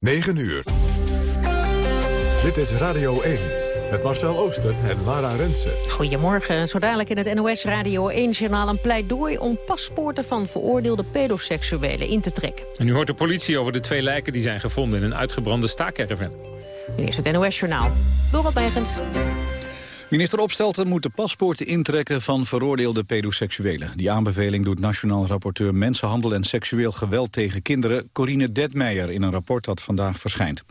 9 uur. Dit is Radio 1 met Marcel Ooster en Lara Rensen. Goedemorgen. Zo dadelijk in het NOS Radio 1-journaal een pleidooi... om paspoorten van veroordeelde pedoseksuelen in te trekken. En nu hoort de politie over de twee lijken die zijn gevonden... in een uitgebrande staakerven. Nu is het NOS-journaal. Dorot Megens. Minister Opstelten moet de paspoorten intrekken van veroordeelde pedoseksuelen. Die aanbeveling doet nationaal rapporteur Mensenhandel en Seksueel Geweld tegen Kinderen Corine Detmeijer in een rapport dat vandaag verschijnt.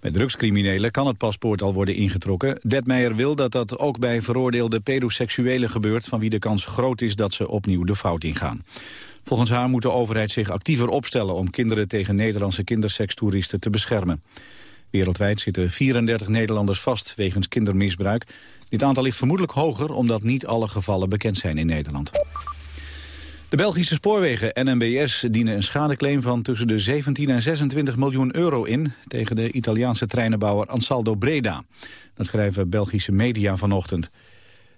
Bij drugscriminelen kan het paspoort al worden ingetrokken. Detmeijer wil dat dat ook bij veroordeelde pedoseksuelen gebeurt... van wie de kans groot is dat ze opnieuw de fout ingaan. Volgens haar moet de overheid zich actiever opstellen... om kinderen tegen Nederlandse kindersekstoeristen te beschermen. Wereldwijd zitten 34 Nederlanders vast wegens kindermisbruik. Dit aantal ligt vermoedelijk hoger omdat niet alle gevallen bekend zijn in Nederland. De Belgische spoorwegen NMBS dienen een schadeclaim van tussen de 17 en 26 miljoen euro in tegen de Italiaanse treinenbouwer Ansaldo Breda. Dat schrijven Belgische media vanochtend.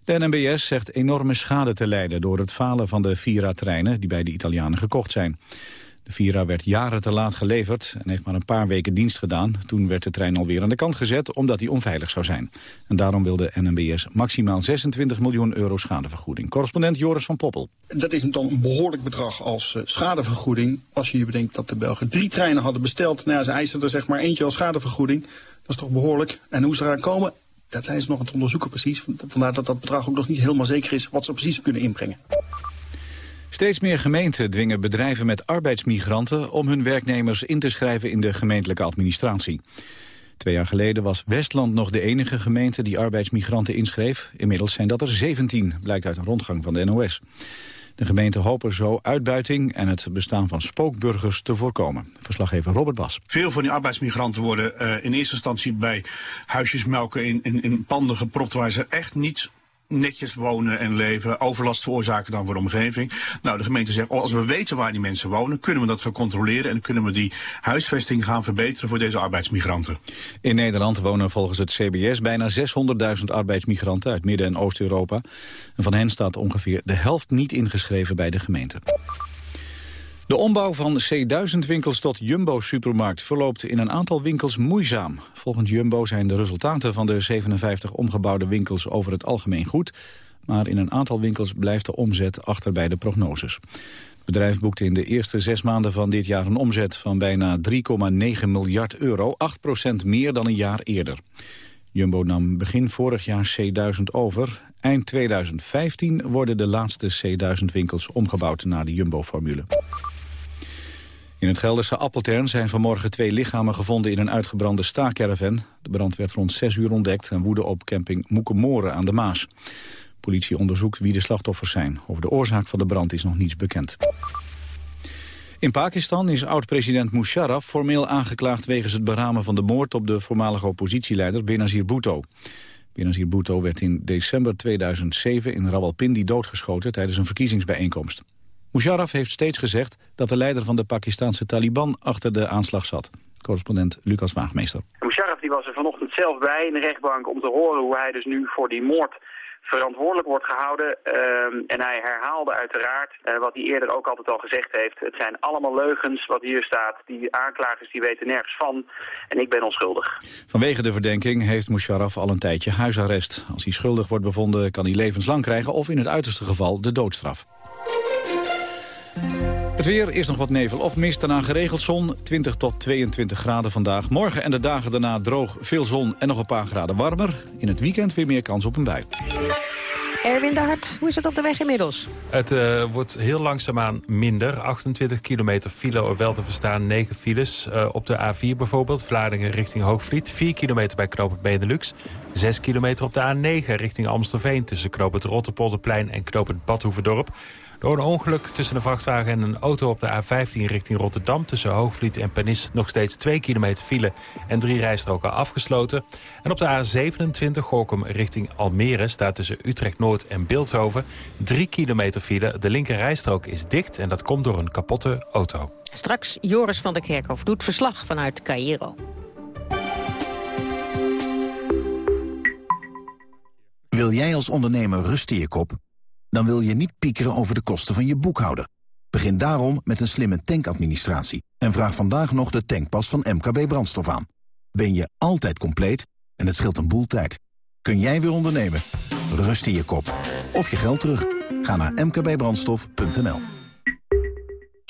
De NMBS zegt enorme schade te lijden door het falen van de Vira-treinen die bij de Italianen gekocht zijn. De Vira werd jaren te laat geleverd en heeft maar een paar weken dienst gedaan. Toen werd de trein alweer aan de kant gezet omdat hij onveilig zou zijn. En daarom wilde NMBS maximaal 26 miljoen euro schadevergoeding. Correspondent Joris van Poppel. Dat is dan een behoorlijk bedrag als uh, schadevergoeding. Als je je bedenkt dat de Belgen drie treinen hadden besteld. Nou ja, ze eisen er zeg maar eentje als schadevergoeding. Dat is toch behoorlijk. En hoe ze eraan komen, dat zijn ze nog aan het onderzoeken precies. Vandaar dat dat bedrag ook nog niet helemaal zeker is wat ze precies kunnen inbrengen. Steeds meer gemeenten dwingen bedrijven met arbeidsmigranten... om hun werknemers in te schrijven in de gemeentelijke administratie. Twee jaar geleden was Westland nog de enige gemeente die arbeidsmigranten inschreef. Inmiddels zijn dat er 17, blijkt uit een rondgang van de NOS. De gemeenten hopen zo uitbuiting en het bestaan van spookburgers te voorkomen. Verslaggever Robert Bas. Veel van die arbeidsmigranten worden uh, in eerste instantie bij huisjesmelken in, in panden gepropt waar ze echt niet netjes wonen en leven, overlast veroorzaken dan voor de omgeving. Nou, de gemeente zegt, oh, als we weten waar die mensen wonen, kunnen we dat gaan controleren en kunnen we die huisvesting gaan verbeteren voor deze arbeidsmigranten. In Nederland wonen volgens het CBS bijna 600.000 arbeidsmigranten uit Midden- en Oost-Europa. Van hen staat ongeveer de helft niet ingeschreven bij de gemeente. De ombouw van C1000-winkels tot Jumbo-supermarkt verloopt in een aantal winkels moeizaam. Volgens Jumbo zijn de resultaten van de 57 omgebouwde winkels over het algemeen goed. Maar in een aantal winkels blijft de omzet achter bij de prognoses. Het bedrijf boekte in de eerste zes maanden van dit jaar een omzet van bijna 3,9 miljard euro, 8% meer dan een jaar eerder. Jumbo nam begin vorig jaar C1000 over. Eind 2015 worden de laatste C1000-winkels omgebouwd naar de Jumbo-formule. In het Gelderse Appeltern zijn vanmorgen twee lichamen gevonden in een uitgebrande staakerven. De brand werd rond 6 uur ontdekt en woedde op camping Moekemoren aan de Maas. Politie onderzoekt wie de slachtoffers zijn. Over de oorzaak van de brand is nog niets bekend. In Pakistan is oud-president Musharraf formeel aangeklaagd... wegens het beramen van de moord op de voormalige oppositieleider Benazir Bhutto. Benazir Bhutto werd in december 2007 in Rawalpindi doodgeschoten... tijdens een verkiezingsbijeenkomst. Musharraf heeft steeds gezegd dat de leider van de Pakistanse Taliban achter de aanslag zat. Correspondent Lucas Waagmeester. Musharraf die was er vanochtend zelf bij in de rechtbank om te horen hoe hij dus nu voor die moord verantwoordelijk wordt gehouden. Ehm, en hij herhaalde uiteraard uh, wat hij eerder ook altijd al gezegd heeft. Het zijn allemaal leugens wat hier staat. Die aanklagers die weten nergens van. En ik ben onschuldig. Vanwege de verdenking heeft Musharraf al een tijdje huisarrest. Als hij schuldig wordt bevonden kan hij levenslang krijgen of in het uiterste geval de doodstraf. Het weer, is nog wat nevel of mist, daarna geregeld zon. 20 tot 22 graden vandaag. Morgen en de dagen daarna droog, veel zon en nog een paar graden warmer. In het weekend weer meer kans op een bui. Erwin de Hart, hoe is het op de weg inmiddels? Het uh, wordt heel langzaamaan minder. 28 kilometer file, wel te verstaan, 9 files. Uh, op de A4 bijvoorbeeld, Vlaardingen richting Hoogvliet. 4 kilometer bij knooppunt Benelux. 6 kilometer op de A9 richting Amstelveen... tussen knooppunt Rotterpolderplein en knooppunt Badhoevedorp. Door een ongeluk tussen een vrachtwagen en een auto op de A15 richting Rotterdam... tussen Hoogvliet en Pernis nog steeds 2 kilometer file en drie rijstroken afgesloten. En op de A27 Gorkum richting Almere staat tussen Utrecht-Noord en Beeldhoven... 3 kilometer file. De linker rijstrook is dicht en dat komt door een kapotte auto. Straks Joris van der Kerkhof doet verslag vanuit Cairo. Wil jij als ondernemer rust in je kop? Dan wil je niet piekeren over de kosten van je boekhouder. Begin daarom met een slimme tankadministratie en vraag vandaag nog de tankpas van MKB Brandstof aan. Ben je altijd compleet en het scheelt een boel tijd. Kun jij weer ondernemen? Rust in je kop. Of je geld terug. Ga naar mkbbrandstof.nl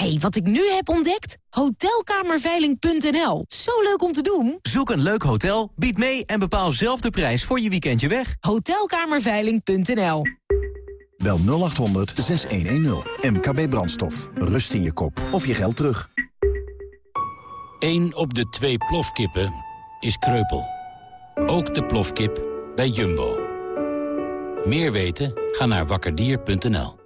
hey, wat ik nu heb ontdekt? Hotelkamerveiling.nl. Zo leuk om te doen. Zoek een leuk hotel, bied mee en bepaal zelf de prijs voor je weekendje weg. Hotelkamerveiling.nl. Bel 0800 6110. MKB Brandstof. Rust in je kop. Of je geld terug. 1 op de twee plofkippen is kreupel. Ook de plofkip bij Jumbo. Meer weten? Ga naar wakkerdier.nl.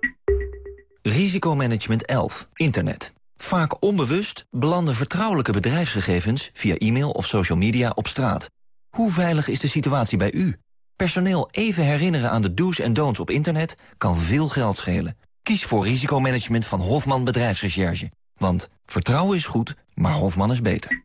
Risicomanagement 11. Internet. Vaak onbewust belanden vertrouwelijke bedrijfsgegevens... via e-mail of social media op straat. Hoe veilig is de situatie bij u? Personeel even herinneren aan de do's en don'ts op internet... kan veel geld schelen. Kies voor risicomanagement van Hofman Bedrijfsrecherche. Want vertrouwen is goed, maar Hofman is beter.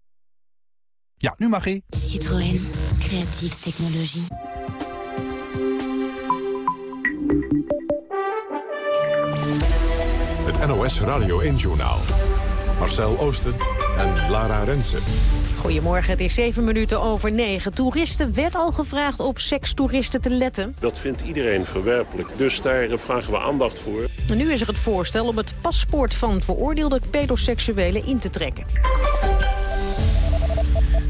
Ja, nu mag ie. Citroën. Creatieve technologie. Het NOS Radio 1-journaal. Marcel Oosten en Lara Rensen. Goedemorgen, het is zeven minuten over negen. Toeristen werd al gevraagd op sekstoeristen te letten. Dat vindt iedereen verwerpelijk, dus daar vragen we aandacht voor. En nu is er het voorstel om het paspoort van veroordeelde pedoseksuelen in te trekken.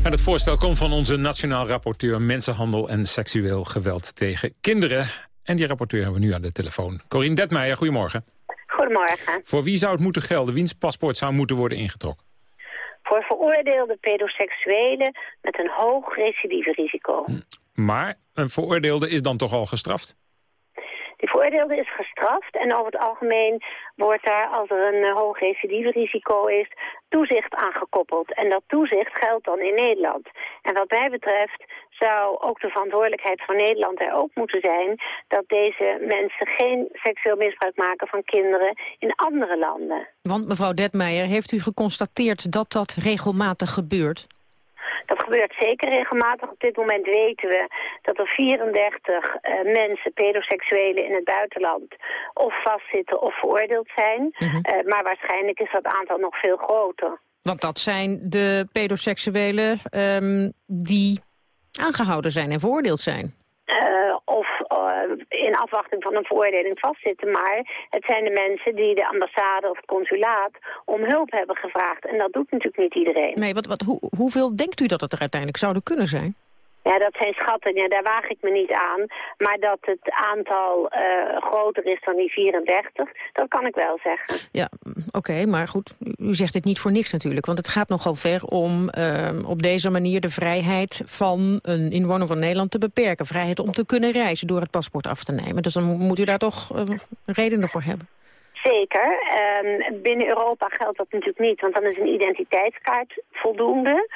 Het voorstel komt van onze nationaal rapporteur mensenhandel en seksueel geweld tegen kinderen. En die rapporteur hebben we nu aan de telefoon. Corine Detmeijer, goedemorgen. Goedemorgen. Voor wie zou het moeten gelden? Wiens paspoort zou moeten worden ingetrokken? Voor veroordeelde pedoseksuelen met een hoog recidiverisico. Maar een veroordeelde is dan toch al gestraft? Die veroordeelde is gestraft en over het algemeen wordt daar, als er een uh, hoog recidiverisico is, toezicht aangekoppeld. En dat toezicht geldt dan in Nederland. En wat mij betreft zou ook de verantwoordelijkheid van Nederland er ook moeten zijn... dat deze mensen geen seksueel misbruik maken van kinderen in andere landen. Want mevrouw Detmeijer, heeft u geconstateerd dat dat regelmatig gebeurt? Dat gebeurt zeker regelmatig. Op dit moment weten we dat er 34 uh, mensen, pedoseksuelen in het buitenland, of vastzitten of veroordeeld zijn. Mm -hmm. uh, maar waarschijnlijk is dat aantal nog veel groter. Want dat zijn de pedoseksuelen um, die aangehouden zijn en veroordeeld zijn. Uh, uh, in afwachting van een veroordeling vastzitten. Maar het zijn de mensen die de ambassade of het consulaat om hulp hebben gevraagd. En dat doet natuurlijk niet iedereen. Nee, wat, wat, hoe, hoeveel denkt u dat het er uiteindelijk zouden kunnen zijn? Ja, dat zijn schattingen, daar waag ik me niet aan. Maar dat het aantal uh, groter is dan die 34, dat kan ik wel zeggen. Ja, oké, maar goed, u zegt dit niet voor niks natuurlijk. Want het gaat nogal ver om uh, op deze manier de vrijheid van een inwoner van Nederland te beperken. Vrijheid om te kunnen reizen door het paspoort af te nemen. Dus dan moet u daar toch uh, redenen voor hebben. Zeker. Um, binnen Europa geldt dat natuurlijk niet, want dan is een identiteitskaart voldoende.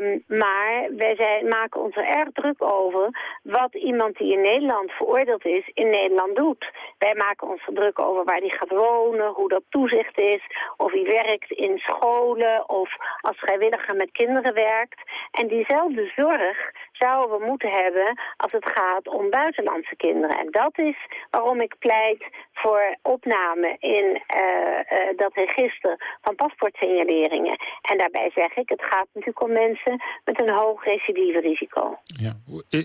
Um, maar wij maken ons er erg druk over wat iemand die in Nederland veroordeeld is, in Nederland doet. Wij maken ons er druk over waar hij gaat wonen, hoe dat toezicht is, of hij werkt in scholen of als vrijwilliger met kinderen werkt. En diezelfde zorg zouden we moeten hebben als het gaat om buitenlandse kinderen. En dat is waarom ik pleit voor opname in uh, uh, dat register van paspoortsignaleringen. En daarbij zeg ik, het gaat natuurlijk om mensen met een hoog recidiverisico. Ja.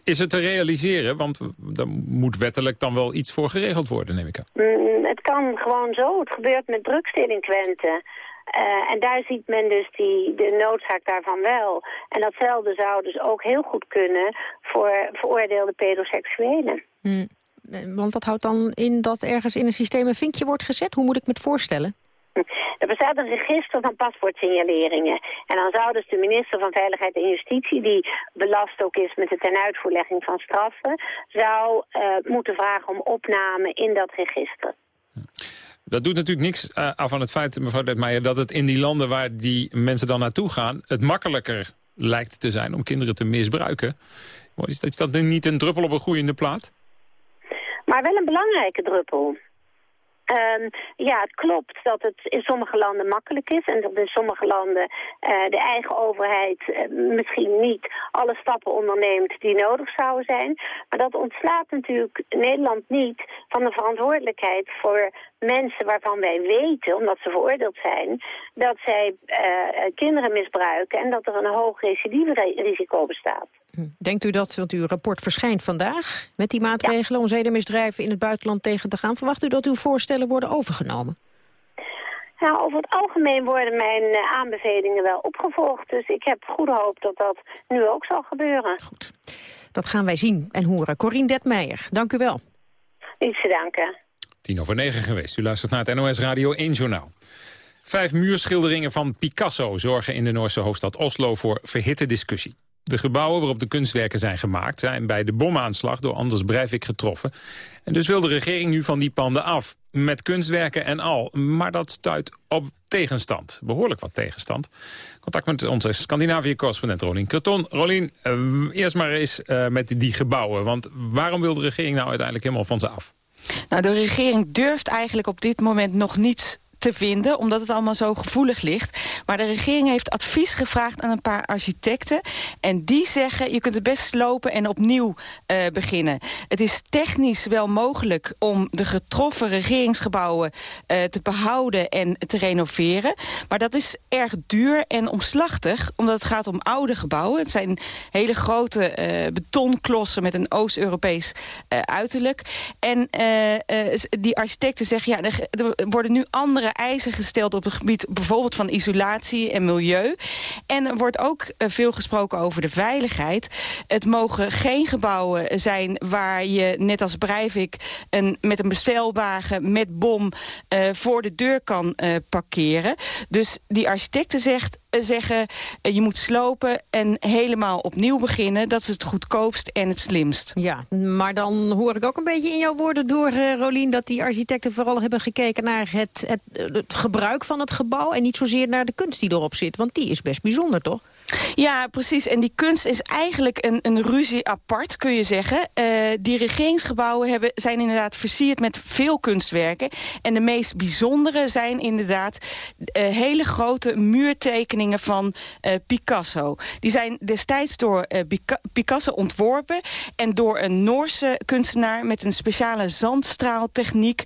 Is het te realiseren? Want er moet wettelijk dan wel iets voor geregeld worden, neem ik aan. Mm, het kan gewoon zo. Het gebeurt met drugsdelinquenten. Eh, en daar ziet men dus die, de noodzaak daarvan wel. En datzelfde zou dus ook heel goed kunnen voor veroordeelde pedoseksuelen. Hm. Want dat houdt dan in dat ergens in een systeem een vinkje wordt gezet? Hoe moet ik me het voorstellen? Er bestaat een register van paspoortsignaleringen. En dan zou dus de minister van Veiligheid en Justitie, die belast ook is met de tenuitvoerlegging van straffen, zou uh, moeten vragen om opname in dat register. Dat doet natuurlijk niks uh, af van het feit, mevrouw Detmeijer, dat het in die landen waar die mensen dan naartoe gaan, het makkelijker lijkt te zijn om kinderen te misbruiken. Is dat, is dat niet een druppel op een groeiende plaat? Maar wel een belangrijke druppel. Um, ja, het klopt dat het in sommige landen makkelijk is en dat in sommige landen uh, de eigen overheid uh, misschien niet alle stappen onderneemt die nodig zouden zijn. Maar dat ontslaat natuurlijk Nederland niet van de verantwoordelijkheid voor mensen waarvan wij weten, omdat ze veroordeeld zijn, dat zij uh, kinderen misbruiken en dat er een hoog recidive-risico bestaat. Denkt u dat, want uw rapport verschijnt vandaag... met die maatregelen om zedenmisdrijven in het buitenland tegen te gaan... verwacht u dat uw voorstellen worden overgenomen? Nou, over het algemeen worden mijn uh, aanbevelingen wel opgevolgd. Dus ik heb goede hoop dat dat nu ook zal gebeuren. Goed. Dat gaan wij zien en horen. Corine Detmeijer, dank u wel. Niets te danken. Tien over negen geweest. U luistert naar het NOS Radio 1 Journaal. Vijf muurschilderingen van Picasso zorgen in de Noorse hoofdstad Oslo voor verhitte discussie. De gebouwen waarop de kunstwerken zijn gemaakt... zijn bij de bomaanslag door Anders Breivik getroffen. En dus wil de regering nu van die panden af. Met kunstwerken en al. Maar dat stuit op tegenstand. Behoorlijk wat tegenstand. Contact met onze Scandinavië-correspondent Rolien Kreton. Rolien, uh, eerst maar eens uh, met die gebouwen. Want waarom wil de regering nou uiteindelijk helemaal van ze af? Nou, de regering durft eigenlijk op dit moment nog niet te vinden, omdat het allemaal zo gevoelig ligt. Maar de regering heeft advies gevraagd aan een paar architecten. En die zeggen, je kunt het best slopen en opnieuw uh, beginnen. Het is technisch wel mogelijk om de getroffen regeringsgebouwen uh, te behouden en te renoveren. Maar dat is erg duur en omslachtig, omdat het gaat om oude gebouwen. Het zijn hele grote uh, betonklossen met een Oost-Europees uiterlijk. En die architecten zeggen, ja, er worden nu andere eisen gesteld op het gebied bijvoorbeeld van isolatie en milieu. En er wordt ook uh, veel gesproken over de veiligheid. Het mogen geen gebouwen zijn waar je, net als Breivik, een, met een bestelwagen met bom uh, voor de deur kan uh, parkeren. Dus die architecten zegt, zeggen... je moet slopen en helemaal opnieuw beginnen. Dat is het goedkoopst en het slimst. Ja, maar dan hoor ik ook een beetje in jouw woorden door, uh, Rolien... dat die architecten vooral hebben gekeken naar het, het, het gebruik van het gebouw... en niet zozeer naar de kunst die erop zit. Want die is best bijzonder, toch? Ja, precies. En die kunst is eigenlijk een, een ruzie apart, kun je zeggen. Uh, die regeringsgebouwen hebben, zijn inderdaad versierd met veel kunstwerken. En de meest bijzondere zijn inderdaad uh, hele grote muurtekeningen van uh, Picasso. Die zijn destijds door Picasso ontworpen... en door een Noorse kunstenaar met een speciale zandstraaltechniek...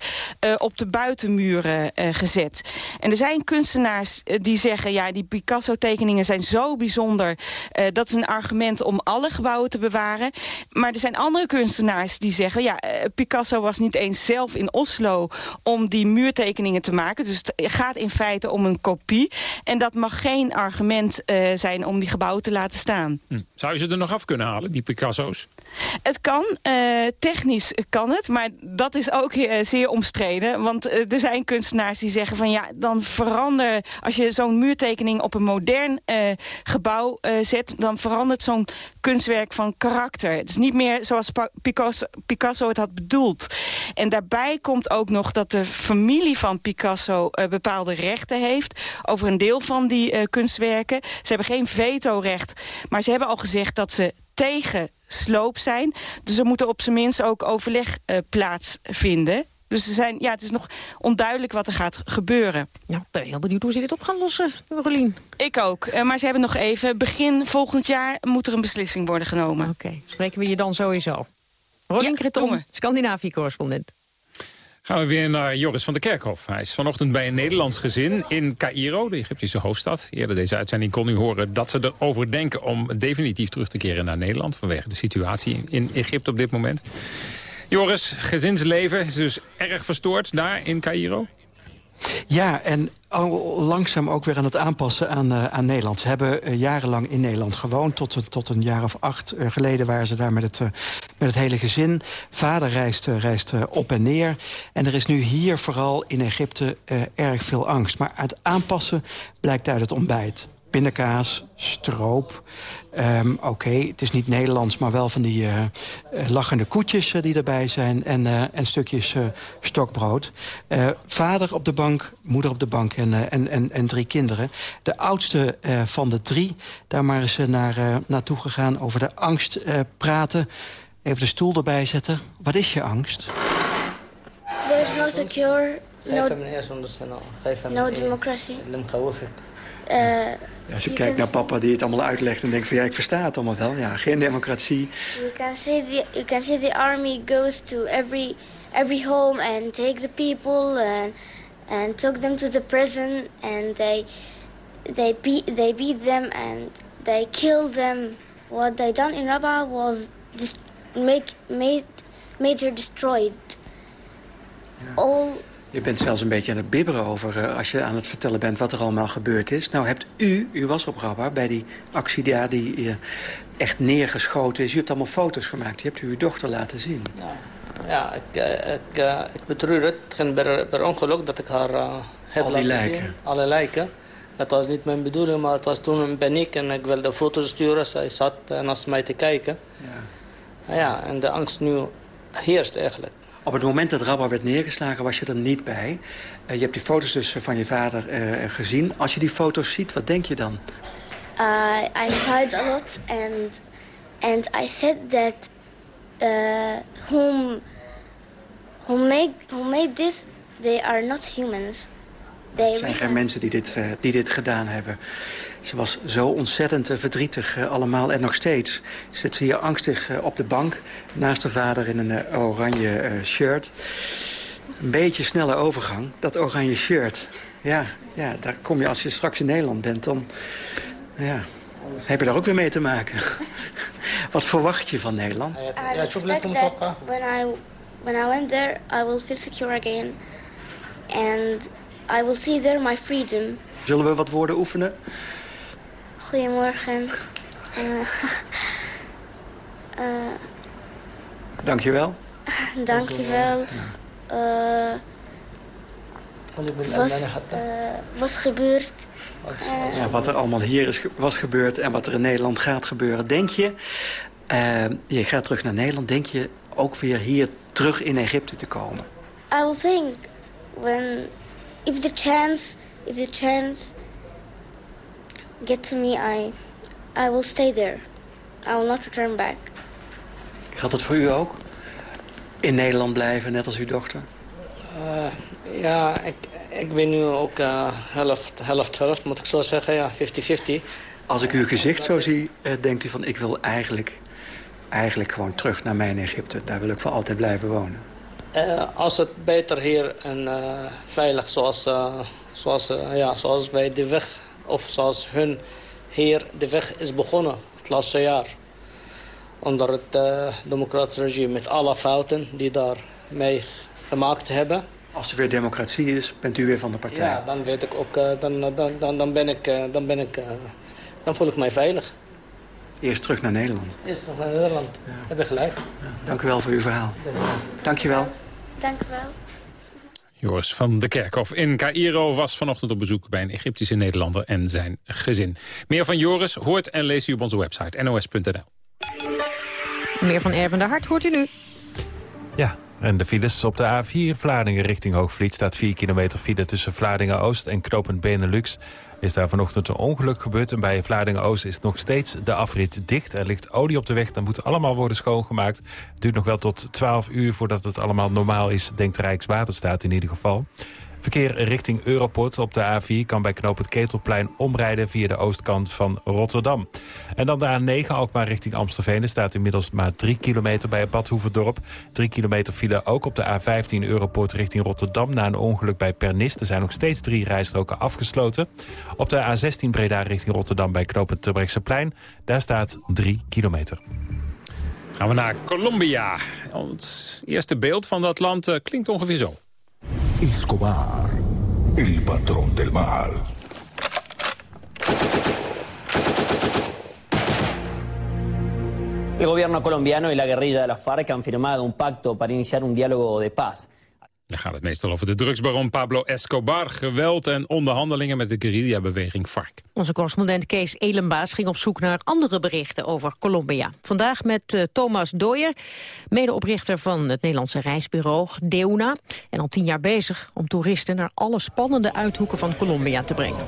op de buitenmuren gezet. En er zijn kunstenaars die zeggen... ja, die Picasso-tekeningen zijn zo bijzonder bijzonder. Uh, dat is een argument om alle gebouwen te bewaren. Maar er zijn andere kunstenaars die zeggen... ja, uh, Picasso was niet eens zelf in Oslo om die muurtekeningen te maken. Dus het gaat in feite om een kopie. En dat mag geen argument uh, zijn om die gebouwen te laten staan. Hm. Zou je ze er nog af kunnen halen, die Picasso's? Het kan, technisch kan het, maar dat is ook zeer omstreden. Want er zijn kunstenaars die zeggen van ja, dan verander... als je zo'n muurtekening op een modern gebouw uh, zet... dan verandert zo'n kunstwerk van karakter. Het is niet meer zoals Picasso, Picasso het had bedoeld. En daarbij komt ook nog dat de familie van Picasso... Uh, bepaalde rechten heeft over een deel van die uh, kunstwerken. Ze hebben geen vetorecht, maar ze hebben al gezegd dat ze tegen sloop zijn. Dus er moet op zijn minst ook overleg plaatsvinden. Dus er zijn, ja, het is nog onduidelijk wat er gaat gebeuren. Nou, ik ben heel benieuwd hoe ze dit op gaan lossen, Rolien. Ik ook. Uh, maar ze hebben nog even, begin volgend jaar moet er een beslissing worden genomen. Oké, okay. spreken we je dan sowieso. Rolien ja, Kreton, Scandinavië-correspondent. Gaan we weer naar Joris van der Kerkhof. Hij is vanochtend bij een Nederlands gezin in Cairo, de Egyptische hoofdstad. Eerder deze uitzending kon u horen dat ze erover denken om definitief terug te keren naar Nederland... vanwege de situatie in Egypte op dit moment. Joris, gezinsleven is dus erg verstoord daar in Cairo? Ja, en al langzaam ook weer aan het aanpassen aan, uh, aan Nederland. Ze hebben uh, jarenlang in Nederland gewoond. Tot, een, tot een jaar of acht uh, geleden waren ze daar met het, met het hele gezin. Vader reist, reist op en neer. En er is nu hier vooral in Egypte erg veel angst. Maar het aanpassen blijkt uit het ontbijt pindakaas, stroop. Um, Oké, okay, het is niet Nederlands, maar wel van die uh, lachende koetjes uh, die erbij zijn... en, uh, en stukjes stokbrood. vader op de bank, moeder op de bank en, en, en, en drie kinderen. De oudste van de drie, daar maar eens naar, naartoe gegaan... over de angst praten. Even de stoel erbij zetten. Wat is je angst? There's no secure, no, no democracy. Als je kijkt naar papa die het allemaal uitlegt en denkt van ja, ik versta het allemaal wel. Ja, geen democratie. You can see the, you can see the army goes to every, every home and take the people and, and took them to the prison and they, they, beat, they beat them and they kill them. What they done in Rabah was just make, made, made her destroyed. All je bent zelfs een beetje aan het bibberen over uh, als je aan het vertellen bent wat er allemaal gebeurd is. Nou hebt u, u was op Rabba bij die actie daar die uh, echt neergeschoten is. U hebt allemaal foto's gemaakt. Je hebt uw dochter laten zien. Ja, ja ik, uh, ik, ik betreur het. Per, per ongeluk dat ik haar heb Al die lijken? Zien. Alle lijken. Dat was niet mijn bedoeling, maar het was toen een paniek en ik wilde foto's sturen. Zij zat naast mij te kijken. Ja. ja, en de angst nu heerst eigenlijk. Op het moment dat Rabba werd neergeslagen was je er niet bij. Uh, je hebt die foto's dus van je vader uh, gezien. Als je die foto's ziet, wat denk je dan? Uh, I cried a lot and, and I said that uh, whom, who, make, who made this, they are not humans. Er zijn geen mensen die dit, uh, die dit gedaan hebben. Ze was zo ontzettend uh, verdrietig uh, allemaal en nog steeds. Zit ze hier angstig op de bank naast de vader in een oranje shirt. Een beetje snelle overgang, dat oranje shirt. Ja, ja, daar kom je als je straks in Nederland bent, dan ja, heb je daar ook weer mee te maken. Wat verwacht je van Nederland? I expect that when I, when I went there, I will feel secure again. And I will see there my freedom. Zullen we wat woorden oefenen? Goedemorgen. Uh, uh, Dank je wel. Dank je wel. Uh, was, was gebeurd. Ja, wat er allemaal hier is, was gebeurd en wat er in Nederland gaat gebeuren. Denk je, je gaat terug naar Nederland, denk je ook weer hier terug in Egypte te komen? I will think when if the chance, if the chance get to me, I, I will stay there. I will not return back. Geldt dat voor u ook? In Nederland blijven, net als uw dochter? Uh, ja, ik, ik ben nu ook uh, helft, helft, helft, moet ik zo zeggen. Ja, 50-50. Als ik uw gezicht zo zie, uh, denkt u van... ik wil eigenlijk, eigenlijk gewoon terug naar mijn Egypte. Daar wil ik voor altijd blijven wonen. Uh, als het beter hier en uh, veilig zoals, uh, zoals, ja, zoals bij de weg... of zoals hun hier de weg is begonnen het laatste jaar. Onder het democratische regime met alle fouten die daar mee gemaakt hebben. Als er weer democratie is, bent u weer van de partij? Ja, dan weet ik ook, dan, dan, dan, dan ben ik, dan ben ik, dan voel ik mij veilig. Eerst terug naar Nederland. Eerst terug naar Nederland. Ja. Heb je gelijk. Ja. Dank u wel voor uw verhaal. Dank je wel. Dank u wel. Joris van de Kerkhof in Cairo was vanochtend op bezoek bij een Egyptische Nederlander en zijn gezin. Meer van Joris hoort en leest u op onze website nos.nl. Meer van Erwin de Hart hoort u nu. Ja, en de files op de A4 Vlaardingen richting Hoogvliet... staat 4 kilometer file tussen Vlaardingen-Oost en Knopend Benelux is daar vanochtend een ongeluk gebeurd. En bij Vlaardingen-Oost is nog steeds de afrit dicht. Er ligt olie op de weg, dat moet allemaal worden schoongemaakt. Het duurt nog wel tot 12 uur voordat het allemaal normaal is, denkt Rijkswaterstaat in ieder geval. Verkeer richting Europort op de A4 kan bij knoop het Ketelplein omrijden via de oostkant van Rotterdam. En dan de A9 Alkmaar richting Amstelveen. Staat inmiddels maar 3 kilometer bij Badhoevedorp. 3 kilometer file ook op de A15 Europort richting Rotterdam na een ongeluk bij Pernis. Er zijn nog steeds drie rijstroken afgesloten. Op de A16 Breda richting Rotterdam bij knoop het Terbrechtseplein. Daar staat 3 kilometer. Gaan we naar Colombia. Het eerste beeld van dat land eh, klinkt ongeveer zo. Escobar. el patrón del mal. El gobierno colombiano y la guerrilla de la FARC han firmado un pacto para iniciar un diálogo de paz. Dan gaat het meestal over de drugsbaron Pablo Escobar, geweld en onderhandelingen met de guerrilla-beweging FARC. Onze correspondent Kees Elenbaas ging op zoek naar andere berichten over Colombia. Vandaag met uh, Thomas Dooyer, medeoprichter van het Nederlandse reisbureau Deuna. En al tien jaar bezig om toeristen naar alle spannende uithoeken van Colombia te brengen.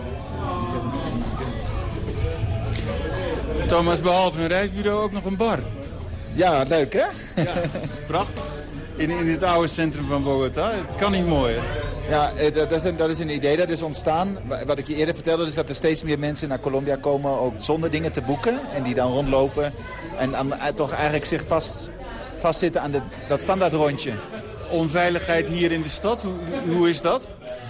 Thomas, behalve een reisbureau ook nog een bar. Ja, leuk hè? Ja, dat is prachtig. In, in het oude centrum van Bogota. Het kan niet mooier. Ja, eh, dat is, een, dat is een idee dat is ontstaan. Wat ik je eerder vertelde is dat er steeds meer mensen naar Colombia komen... ook zonder dingen te boeken en die dan rondlopen. En dan eh, toch eigenlijk zich vast, vastzitten aan dit, dat standaard rondje. Onveiligheid hier in de stad, hoe, hoe is dat?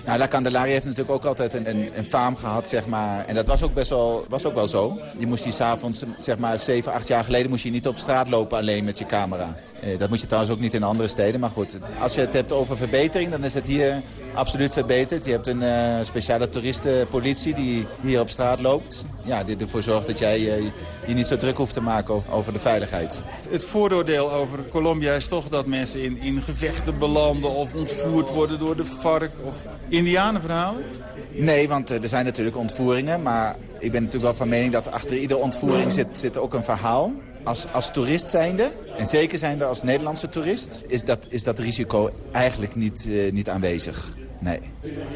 Nou, La Candelaria heeft natuurlijk ook altijd een, een, een, faam gehad, zeg maar. En dat was ook best wel, was ook wel zo. Je moest hier s'avonds, zeg maar, zeven, acht jaar geleden... moest je niet op straat lopen alleen met je camera. Eh, dat moet je trouwens ook niet in andere steden. Maar goed, als je het hebt over verbetering, dan is het hier absoluut verbeterd. Je hebt een uh, speciale toeristenpolitie die hier op straat loopt. Ja, die ervoor zorgt dat jij uh, je niet zo druk hoeft te maken over, over, de veiligheid. Het vooroordeel over Colombia is toch dat mensen in, in gevechten belanden... of ontvoerd worden door de FARC of indianenverhalen? Nee, want er zijn natuurlijk ontvoeringen. Maar ik ben natuurlijk wel van mening dat achter iedere ontvoering zit, zit ook een verhaal. Als, als toerist zijnde, en zeker zijnde als Nederlandse toerist... is dat, is dat risico eigenlijk niet, uh, niet aanwezig. Nee.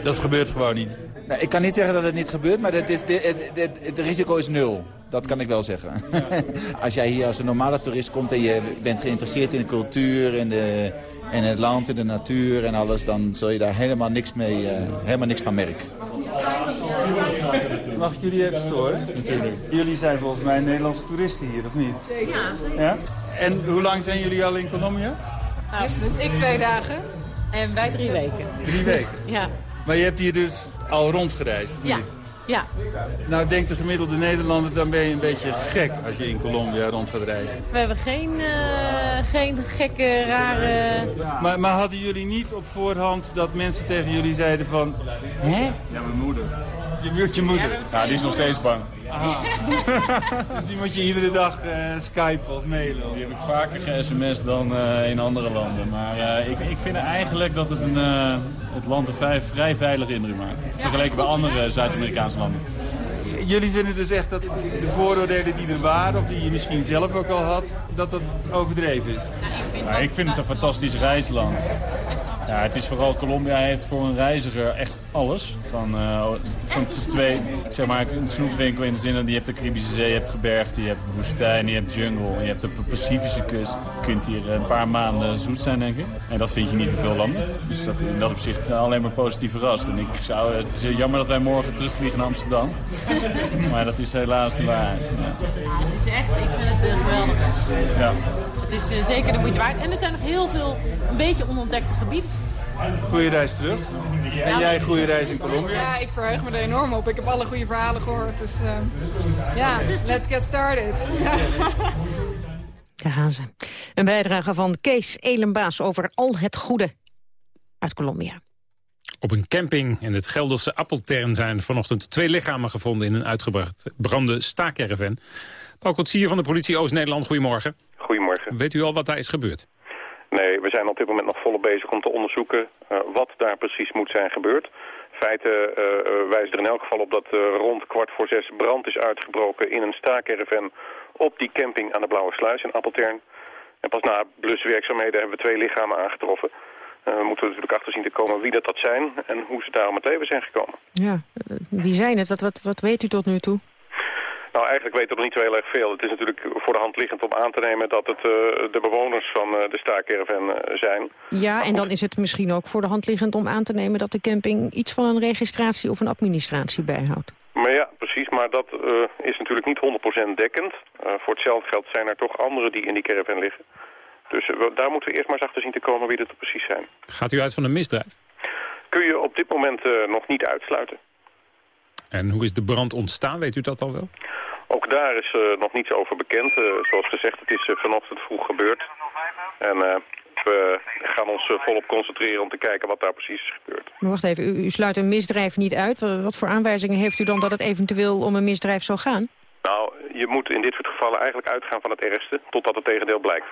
Dat gebeurt gewoon niet? Nou, ik kan niet zeggen dat het niet gebeurt, maar het, is, het, het, het risico is nul. Dat kan ik wel zeggen. als jij hier als een normale toerist komt en je bent geïnteresseerd in de cultuur... en, de, en het land en de natuur en alles... dan zul je daar helemaal niks, mee, uh, helemaal niks van merken. Mag ik jullie even storen? Natuurlijk. Jullie zijn volgens mij Nederlandse toeristen hier, of niet? Zeker. Ja, zeker. Ja? En hoe lang zijn jullie al in Colombia? Absoluut. Ik twee dagen en wij drie weken. Drie weken? ja. Maar je hebt hier dus al rondgereisd? Ja. Ja. Nou, denkt de gemiddelde Nederlander, dan ben je een beetje gek als je in Colombia rond gaat reizen. We hebben geen, uh, geen gekke, rare... Maar, maar hadden jullie niet op voorhand dat mensen tegen jullie zeiden van... Hè? Ja, mijn moeder. Je, je moeder? Ja, die is nog steeds bang. dus die moet je iedere dag uh, skypen of mailen? Of? Die heb ik vaker ge-sms dan uh, in andere landen. Maar uh, ik, ik vind eigenlijk dat het een, het land een vrij, vrij veilige indruk maakt. Vergeleken bij andere Zuid-Amerikaanse landen. Jullie vinden dus echt dat de vooroordelen die er waren, of die je misschien zelf ook al had, dat dat overdreven is? Ja, ik vind het een fantastisch reisland. Ja, het is vooral, Colombia heeft voor een reiziger echt alles. Van, uh, van twee, zeg maar, een snoepwinkel in de zin dat je hebt de Caribische Zee, je hebt gebergte, je hebt woestijn, je hebt jungle, je hebt de Pacifische kust. Je kunt hier een paar maanden zoet zijn, denk ik. En dat vind je niet in veel landen. Dus dat, in dat opzicht alleen maar positief verrast. En ik zou, het is jammer dat wij morgen terugvliegen naar Amsterdam. maar dat is helaas de waarheid. Ja. ja het is echt, ik vind het geweldig. Ja. Het is uh, zeker de moeite waard. En er zijn nog heel veel, een beetje onontdekte gebieden. Goeie reis terug. En jij goede reis in Colombia? Ja, ik verheug me er enorm op. Ik heb alle goede verhalen gehoord. Dus uh, ja, let's get started. Daar gaan ze. Een bijdrage van Kees Elenbaas over al het goede uit Colombia. Op een camping in het Gelderse Appeltern zijn vanochtend twee lichamen gevonden in een uitgebracht brande staakerven. Paul Kotsier van de politie Oost-Nederland, goedemorgen. Goedemorgen. Weet u al wat daar is gebeurd? Nee, we zijn op dit moment nog volop bezig om te onderzoeken uh, wat daar precies moet zijn gebeurd. Feiten uh, wijzen er in elk geval op dat uh, rond kwart voor zes brand is uitgebroken in een staakerven op die camping aan de Blauwe Sluis in Appeltern. En pas na bluswerkzaamheden hebben we twee lichamen aangetroffen. we moeten natuurlijk achter zien te komen wie dat, dat zijn en hoe ze daar om het leven zijn gekomen. Ja, wie zijn het? Wat, wat, wat weet u tot nu toe? Nou, eigenlijk weten we nog niet zo heel erg veel. Het is natuurlijk voor de hand liggend om aan te nemen dat het uh, de bewoners van uh, de staakerven uh, zijn. Ja, en dan is het misschien ook voor de hand liggend om aan te nemen dat de camping iets van een registratie of een administratie bijhoudt. Maar ja, precies. Maar dat is natuurlijk niet 100% dekkend. voor hetzelfde geld zijn er toch anderen die in die caravan liggen. Dus daar moeten we eerst maar eens achter zien te komen wie dat er precies zijn. Gaat u uit van een misdrijf? Kun je op dit moment nog niet uitsluiten. En hoe is de brand ontstaan? Weet u dat al wel? Ook daar is uh, nog niets over bekend. Uh, zoals gezegd, het is uh, vanochtend vroeg gebeurd. En We gaan ons eh, volop concentreren om te kijken wat daar precies is gebeurd. Maar wacht even, u, u sluit een misdrijf niet uit. Wat voor aanwijzingen heeft u dan dat het eventueel om een misdrijf zou gaan? Nou, je moet in dit soort gevallen eigenlijk uitgaan van het ergste... totdat het tegendeel blijkt.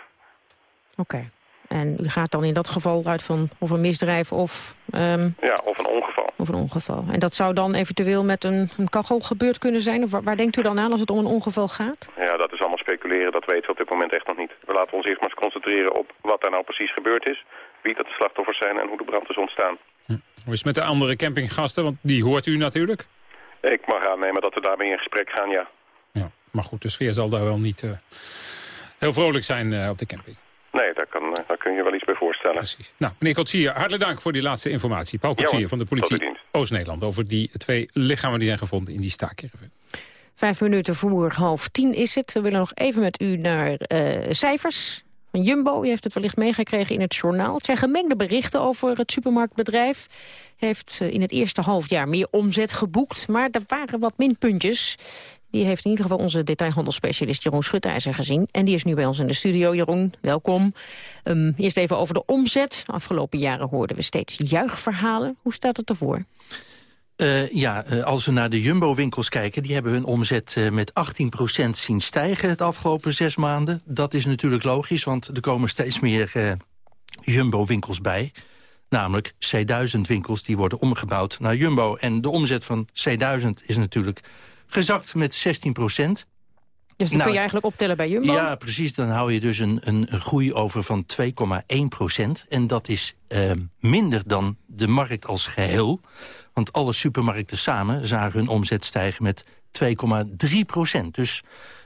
Oké. En u gaat dan in dat geval uit van of een misdrijf of... ehm, Ja, of een ongeval. Of een ongeval. En dat zou dan eventueel met een, een kachel gebeurd kunnen zijn? Of waar, waar denkt u dan aan als het om een ongeval gaat? Ja, dat is allemaal speculeren, dat weten we op dit moment echt nog niet. We laten ons eerst maar eens concentreren op wat daar nou precies gebeurd is... wie dat de slachtoffers zijn en hoe de brand is ontstaan. Hoe is het met de andere campinggasten? Want die hoort u natuurlijk. Ik mag aannemen dat we daarmee in gesprek gaan, ja. Maar goed, de sfeer zal daar wel niet eh, heel vrolijk zijn eh, op de camping. Nee, daar, kan, daar kun je wel iets bij voorstellen. Precies. Nou, meneer Kotsier, hartelijk dank voor die laatste informatie. Paul Kotsier van de politie. Oost-Nederland... over die twee lichamen die zijn gevonden in die staakerven. Vijf minuten voor half tien is het. We willen nog even met u naar eh, cijfers van Jumbo. U heeft het wellicht meegekregen in het journaal. Het zijn gemengde berichten over het supermarktbedrijf. Heeft eh, in het eerste halfjaar meer omzet geboekt. Maar er waren wat minpuntjes. Die heeft in ieder geval onze detailhandelsspecialist Jeroen Schutijzer gezien. En die is nu bij ons in de studio. Jeroen, welkom. Ehm, eerst even over de omzet. Afgelopen jaren hoorden we steeds juichverhalen. Hoe staat het ervoor? Eh, ja, eh, als we naar de Jumbo-winkels kijken... die hebben hun omzet eh, met 18% zien stijgen het afgelopen zes maanden. Dat is natuurlijk logisch, want er komen steeds meer Jumbo-winkels bij. Namelijk C1000-winkels die worden omgebouwd naar Jumbo. En de omzet van C1000 is natuurlijk gezakt met 16%. Dus die Nou, kun je eigenlijk optellen bij Jumbo? Ja, precies. Dan hou je dus een, een, groei over van 2,1 procent. En dat is eh, minder dan de markt als geheel. Want alle supermarkten samen zagen hun omzet stijgen met 2,3 procent. Dus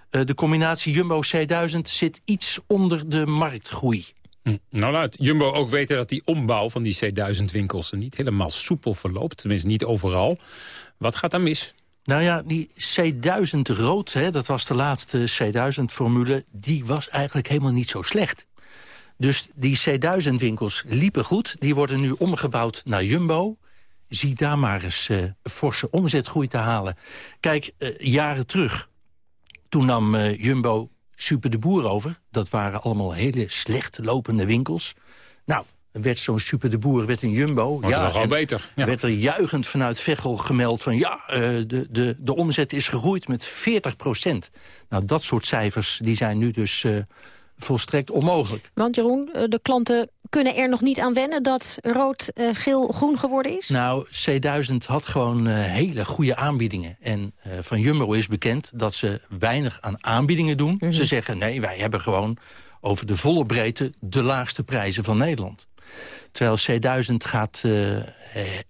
eh, de combinatie Jumbo C1000 zit iets onder de marktgroei. Hm. Nou laat Jumbo ook weten dat die ombouw van die C1000-winkels... niet helemaal soepel verloopt, tenminste niet overal. Wat gaat daar mis? Nou ja, die C1000 rood, hè, dat was de laatste C1000-formule... die was eigenlijk helemaal niet zo slecht. Dus die C1000-winkels liepen goed. Die worden nu omgebouwd naar Jumbo. Zie daar maar eens eh, forse omzetgroei te halen. Kijk, eh, jaren terug, toen nam eh, Jumbo Super de Boer over. Dat waren allemaal hele slecht lopende winkels. Nou, werd zo'n Super de Boer werd een Jumbo. Wordt het wel en beter, ja. werd er juichend vanuit Veghel gemeld van... ja, eh, de, de, de omzet is gegroeid met 40 procent. Nou, dat soort cijfers die zijn nu dus eh, volstrekt onmogelijk. Want Jeroen, eh, de klanten kunnen er nog niet aan wennen... dat rood, eh, geel, groen geworden is? Nou, C1000 had gewoon hele goede aanbiedingen. En eh, van Jumbo is bekend dat ze weinig aan aanbiedingen doen. Ze zeggen, nee, wij hebben gewoon over de volle breedte... de laagste prijzen van Nederland. Terwijl C1000 gaat, eh,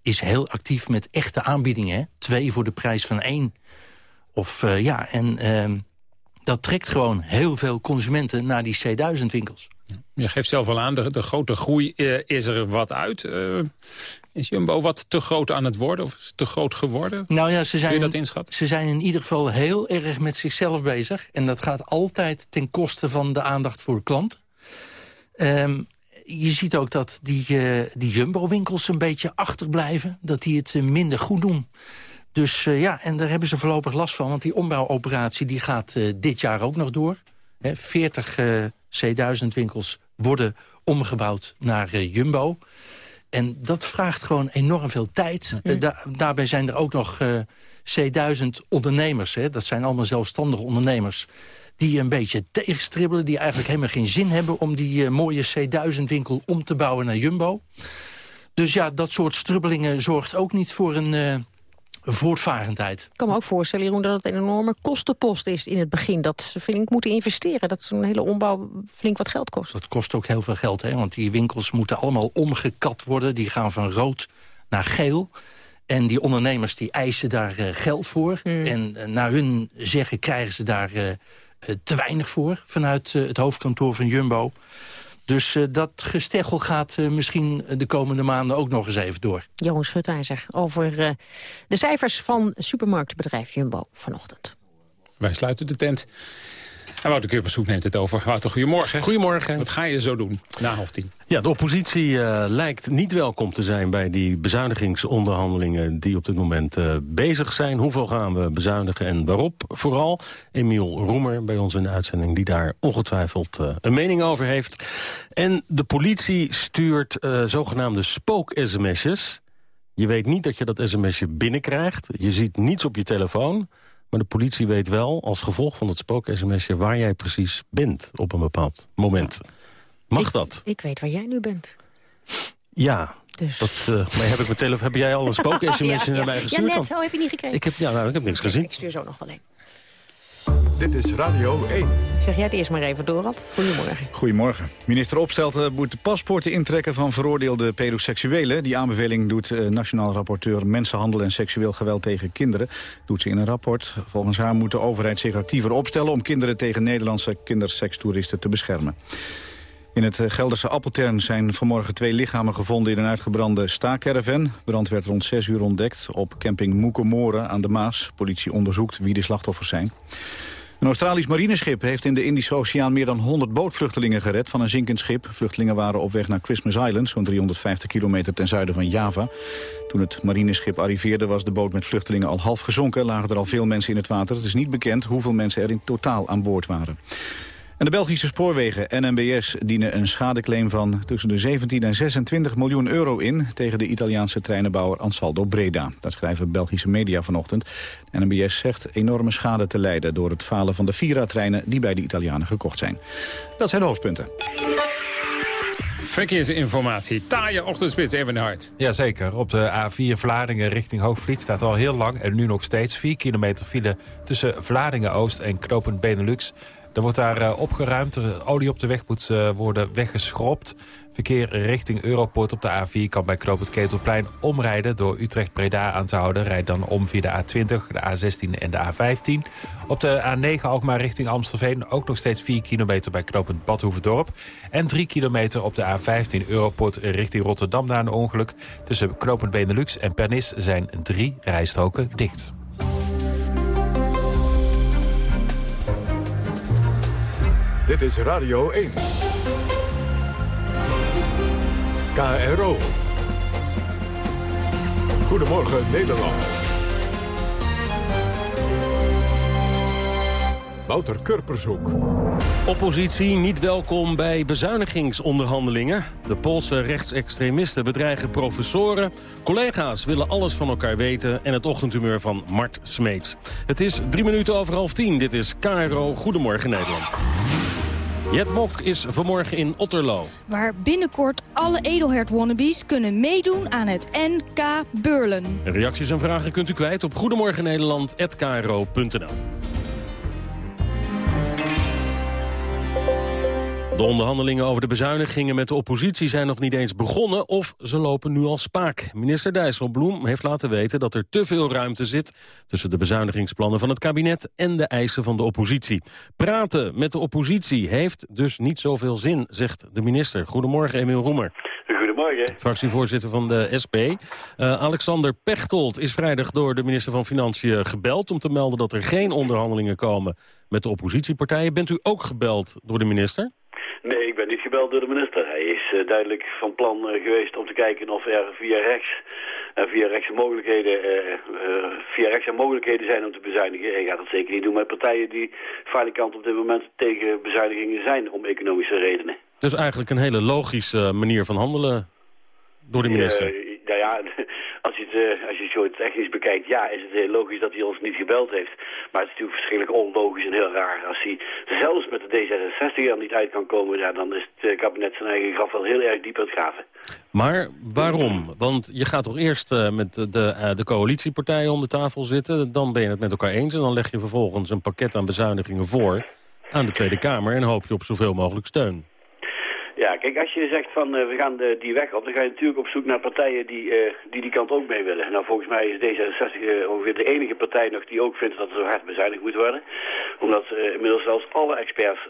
is heel actief met echte aanbiedingen. Hè? Twee voor de prijs van één. Of eh, ja, en ehm, dat trekt gewoon heel veel consumenten naar die C1000-winkels. Je geeft zelf al aan, de, de grote groei eh, is er wat uit. Is Jumbo wat te groot aan het worden? Of is het te groot geworden? Nou ja, ze Kun zijn, je dat inschatten? ze zijn in ieder geval heel erg met zichzelf bezig. En dat gaat altijd ten koste van de aandacht voor de klant. Ehm, je ziet ook dat die, eh, die Jumbo-winkels een beetje achterblijven. Dat die het eh, minder goed doen. Dus eh, ja, en daar hebben ze voorlopig last van. Want die ombouwoperatie die gaat dit jaar ook nog door. Hè, 40 eh, C1000-winkels worden omgebouwd naar Jumbo. En dat vraagt gewoon enorm veel tijd. Da- daarbij zijn er ook nog eh, C1000-ondernemers. Dat zijn allemaal zelfstandige ondernemers die een beetje tegenstribbelen... die eigenlijk helemaal geen zin hebben om die eh, mooie C1000-winkel om te bouwen naar Jumbo. Dus ja, dat soort strubbelingen zorgt ook niet voor een eh, voortvarendheid. Ik kan me ook voorstellen, Jeroen, dat het een enorme kostenpost is in het begin. Dat ze flink moeten investeren. Dat zo'n hele ombouw flink wat geld kost. Dat kost ook heel veel geld, hè? want die winkels moeten allemaal omgekat worden. Die gaan van rood naar geel. En die ondernemers die eisen daar eh, geld voor. En eh, naar hun zeggen krijgen ze daar te weinig voor... vanuit eh, het hoofdkantoor van Jumbo. Dus eh, dat gesteggel gaat eh, misschien de komende maanden ook nog eens even door. Jeroen Schutijzer over eh, de cijfers van supermarktbedrijf Jumbo vanochtend. Wij sluiten de tent. En Wouter Kurpershoek neemt het over. Wouter, goedemorgen. Goedemorgen. Wat ga je zo doen na half tien? Ja, de oppositie uh, lijkt niet welkom te zijn bij die bezuinigingsonderhandelingen die op dit moment uh, bezig zijn. Hoeveel gaan we bezuinigen en waarop? Vooral Emiel Roemer bij ons in de uitzending die daar ongetwijfeld uh, een mening over heeft. En de politie stuurt zogenaamde spook-sms'jes. Je weet niet dat je dat sms'je binnenkrijgt. Je ziet niets op je telefoon. Maar de politie weet wel, als gevolg van het spook-sms'je... waar jij precies bent op een bepaald moment. Mag ik, dat? Ik weet waar jij nu bent. Ja, dus. dat, uh, maar heb, ik mijn telefoon, heb jij al een spook-sms'je ja, naar ja. mij gestuurd? Ja, net, zo heb je niet gekregen. Ik heb, ja, nou, ik heb niks gezien. Ik stuur zo nog wel een. Dit is Radio 1. Zeg jij het eerst maar even, Dorad. Goedemorgen. Goedemorgen. Minister Opstelten moet de paspoorten intrekken van veroordeelde pedoseksuelen. Die aanbeveling doet uh, Nationaal Rapporteur Mensenhandel en Seksueel Geweld tegen Kinderen. Doet ze in een rapport. Volgens haar moet de overheid zich actiever opstellen... om kinderen tegen Nederlandse kindersekstoeristen te beschermen. In het Gelderse Appeltern zijn vanmorgen twee lichamen gevonden in een uitgebrande staakerven. Brand werd rond 6 uur ontdekt op camping Moekemoren aan de Maas. Politie onderzoekt wie de slachtoffers zijn. Een Australisch marineschip heeft in de Indische Oceaan meer dan 100 bootvluchtelingen gered van een zinkend schip. Vluchtelingen waren op weg naar Christmas Island, zo'n 350 kilometer ten zuiden van Java. Toen het marineschip arriveerde was de boot met vluchtelingen al half gezonken. Lagen er al veel mensen in het water. Het is niet bekend hoeveel mensen er in totaal aan boord waren. En de Belgische spoorwegen NMBS dienen een schadeclaim van tussen de 17 en 26 miljoen euro in tegen de Italiaanse treinenbouwer Ansaldo Breda. Dat schrijven Belgische media vanochtend. De NMBS zegt enorme schade te lijden door het falen van de Vira-treinen die bij de Italianen gekocht zijn. Dat zijn de hoofdpunten. Verkeersinformatie. Taaie ochtendspits, Even Hart. Jazeker. Op de A4 Vlaardingen richting Hoogvliet staat al heel lang... en nu nog steeds 4 kilometer file tussen Vlaardingen-Oost en Knopend Benelux... Er wordt daar uh, opgeruimd. De olie op de weg moet uh, worden weggeschropt. Verkeer richting Europort op de A4 kan bij Knoop Ketelplein omrijden... door Utrecht-Breda aan te houden. Rijd dan om via de A20, de A16 en de A15. Op de A9 Alkmaar richting Amstelveen ook nog steeds 4 kilometer bij knooppunt Badhoevedorp. En 3 kilometer op de A15 Europort richting Rotterdam na een ongeluk. Tussen knooppunt Benelux en Pernis zijn drie rijstroken dicht. Dit is Radio 1. KRO. Goedemorgen Nederland. Wouter Kurpershoek. Oppositie niet welkom bij bezuinigingsonderhandelingen. De Poolse rechtsextremisten bedreigen professoren. Collega's willen alles van elkaar weten. En het ochtendhumeur van Mart Smeets. Het is drie minuten over half tien. Dit is KRO Goedemorgen Nederland. Jet Mok is vanmorgen in Otterlo. Waar binnenkort alle edelhert-wannabes kunnen meedoen aan het NK Burlen. Reacties en vragen kunt u kwijt op goedemorgennederland.kro.nl. De onderhandelingen over de bezuinigingen met de oppositie zijn nog niet eens begonnen... of ze lopen nu al spaak. Minister Dijsselbloem heeft laten weten dat er te veel ruimte zit... tussen de bezuinigingsplannen van het kabinet en de eisen van de oppositie. Praten met de oppositie heeft dus niet zoveel zin, zegt de minister. Goedemorgen, Emiel Roemer. Goedemorgen. Fractievoorzitter van de SP. Uh, Alexander Pechtold is vrijdag door de minister van Financiën gebeld... om te melden dat er geen onderhandelingen komen met de oppositiepartijen. Bent u ook gebeld door de minister? Nee, ik ben niet gebeld door de minister. Hij is uh, duidelijk van plan uh, geweest om te kijken of er via rechts en via rechts mogelijkheden, via rechts mogelijkheden zijn om te bezuinigen. Hij gaat dat zeker niet doen met partijen die kant op dit moment tegen bezuinigingen zijn om economische redenen. Dus eigenlijk een hele logische manier van handelen door de minister. Nou ja, als je, het, uh, als je het zo technisch bekijkt, ja, is het heel logisch dat hij ons niet gebeld heeft. Maar het is natuurlijk verschrikkelijk onlogisch en heel raar. Als hij zelfs met de D66 er niet uit kan komen, ja, dan is het kabinet zijn eigen graf wel heel erg diep aan het graven. Maar waarom? Want je gaat toch eerst uh, met de, de coalitiepartijen om de tafel zitten, dan ben je het met elkaar eens en dan leg je vervolgens een pakket aan bezuinigingen voor aan de Tweede Kamer en hoop je op zoveel mogelijk steun. Ja, kijk, als je zegt van uh, we gaan de, die weg op, dan ga je natuurlijk op zoek naar partijen die, uh, die die kant ook mee willen. Nou, volgens mij is D66 uh, ongeveer de enige partij nog die ook vindt dat er zo hard bezuinigd moet worden. Omdat inmiddels zelfs alle experts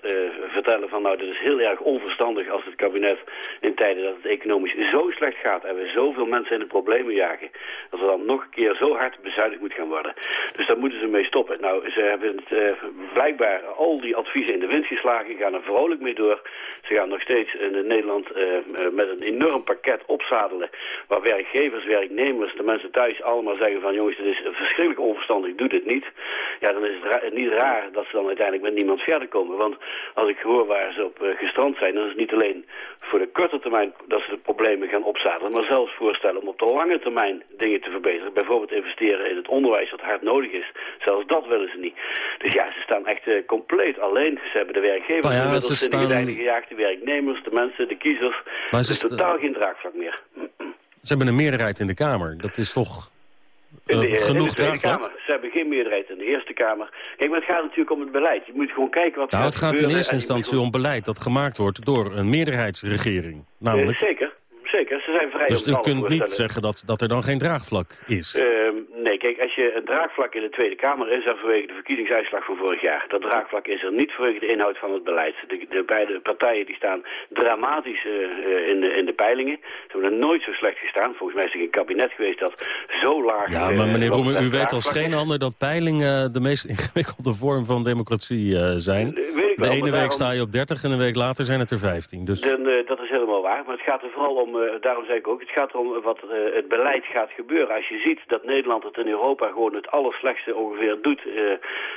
vertellen van nou, dit is heel erg onverstandig als het kabinet in tijden dat het economisch zo slecht gaat en we zoveel mensen in de problemen jagen, dat er dan nog een keer zo hard bezuinigd moet gaan worden. Dus daar moeten ze mee stoppen. Nou, ze hebben het, blijkbaar al die adviezen in de wind geslagen, gaan er vrolijk mee door. Ze gaan nog steeds in Nederland uh, met een enorm pakket opzadelen... waar werkgevers, werknemers, de mensen thuis allemaal zeggen van... jongens, dit is verschrikkelijk onverstandig, doe dit niet. Ja, dan is het niet raar dat ze dan uiteindelijk met niemand verder komen. Want als ik hoor waar ze op gestrand zijn... dan is het niet alleen voor de korte termijn dat ze de problemen gaan opzadelen... maar zelfs voorstellen om op de lange termijn dingen te verbeteren. Bijvoorbeeld investeren in het onderwijs wat hard nodig is. Zelfs dat willen ze niet. Dus ja, ze staan echt compleet alleen. Ze hebben de werkgevers nou ja, inmiddels in de gordijnen gejaagd, de werknemers, de mensen, de kiezers. Maar is totaal geen draagvlak meer. Ze hebben een meerderheid in de Kamer. Dat is toch in de, genoeg in de Tweede Kamer. Ze hebben geen meerderheid in de Eerste Kamer. Kijk, maar het gaat natuurlijk om het beleid. Je moet gewoon kijken wat nou, het gaat in eerste instantie om beleid dat gemaakt wordt door een meerderheidsregering. Namelijk... Uh, zeker. Zeker, ze zijn vrij Dus u kunt niet zeggen dat, dat er dan geen draagvlak is? Uh, nee, kijk, als je een draagvlak in de Tweede Kamer is... dan vanwege de verkiezingsuitslag van vorig jaar. Dat draagvlak is er niet vanwege de inhoud van het beleid. De, de beide partijen die staan dramatisch uh, in, de, in de peilingen. Ze hebben er nooit zo slecht gestaan. Volgens mij is er geen kabinet geweest dat zo laag... Ja, maar meneer Roemer, u weet als geen ander dat peilingen de meest ingewikkelde vorm van democratie zijn. de ene week sta je op 30 en een week later zijn het er 15. Dus... Dan, dat is maar het gaat er vooral om uh, daarom zeg ik ook, het gaat erom wat uh, het beleid gaat gebeuren. Als je ziet dat Nederland het in Europa gewoon het allerslechtste ongeveer doet, uh,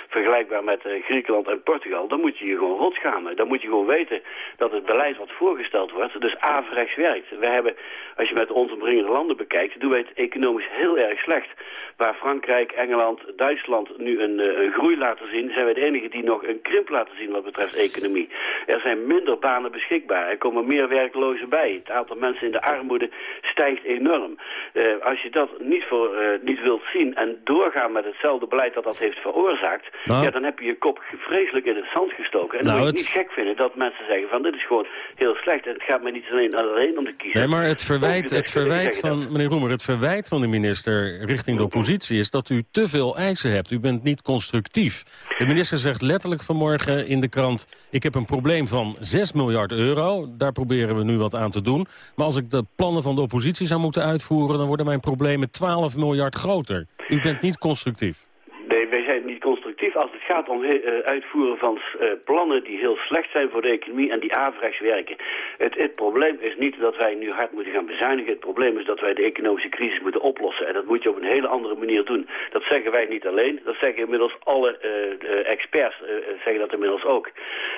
vergelijkbaar met Griekenland en Portugal, dan moet je je gewoon rotschamen. Dan moet je gewoon weten dat het beleid wat voorgesteld wordt, dus averechts werkt. We hebben, als je met onze omringende landen bekijkt, doen wij het economisch heel erg slecht. Waar Frankrijk, Engeland, Duitsland nu een, een groei laten zien, zijn wij de enige die nog een krimp laten zien wat betreft economie. Er zijn minder banen beschikbaar, er komen meer werklozen Het aantal mensen in de armoede stijgt enorm. Uh, als je dat niet, voor, uh, niet wilt zien en doorgaan met hetzelfde beleid dat dat heeft veroorzaakt... Nou. Ja, dan heb je je kop vreselijk in het zand gestoken. En dan nou, moet je het... niet gek vinden dat mensen zeggen van dit is gewoon heel slecht. En het gaat mij niet alleen, alleen om de kiezer. Nee, maar het verwijt, het verwijt van, meneer Roemer, het verwijt van de minister richting de oppositie... is dat u te veel eisen hebt. U bent niet constructief. De minister zegt letterlijk vanmorgen in de krant... ik heb een probleem van 6 miljard euro. Daar proberen we nu wat aan te doen. Maar als ik de plannen van de oppositie zou moeten uitvoeren... dan worden mijn problemen 12 miljard groter. U bent niet constructief. Nee, wij zijn niet constructief als het gaat om uh, uitvoeren van uh, plannen die heel slecht zijn voor de economie en die averechts werken. Het, het, probleem is niet dat wij nu hard moeten gaan bezuinigen. Het probleem is dat wij de economische crisis moeten oplossen. En dat moet je op een hele andere manier doen. Dat zeggen wij niet alleen. Dat zeggen inmiddels alle uh, experts zeggen dat inmiddels ook.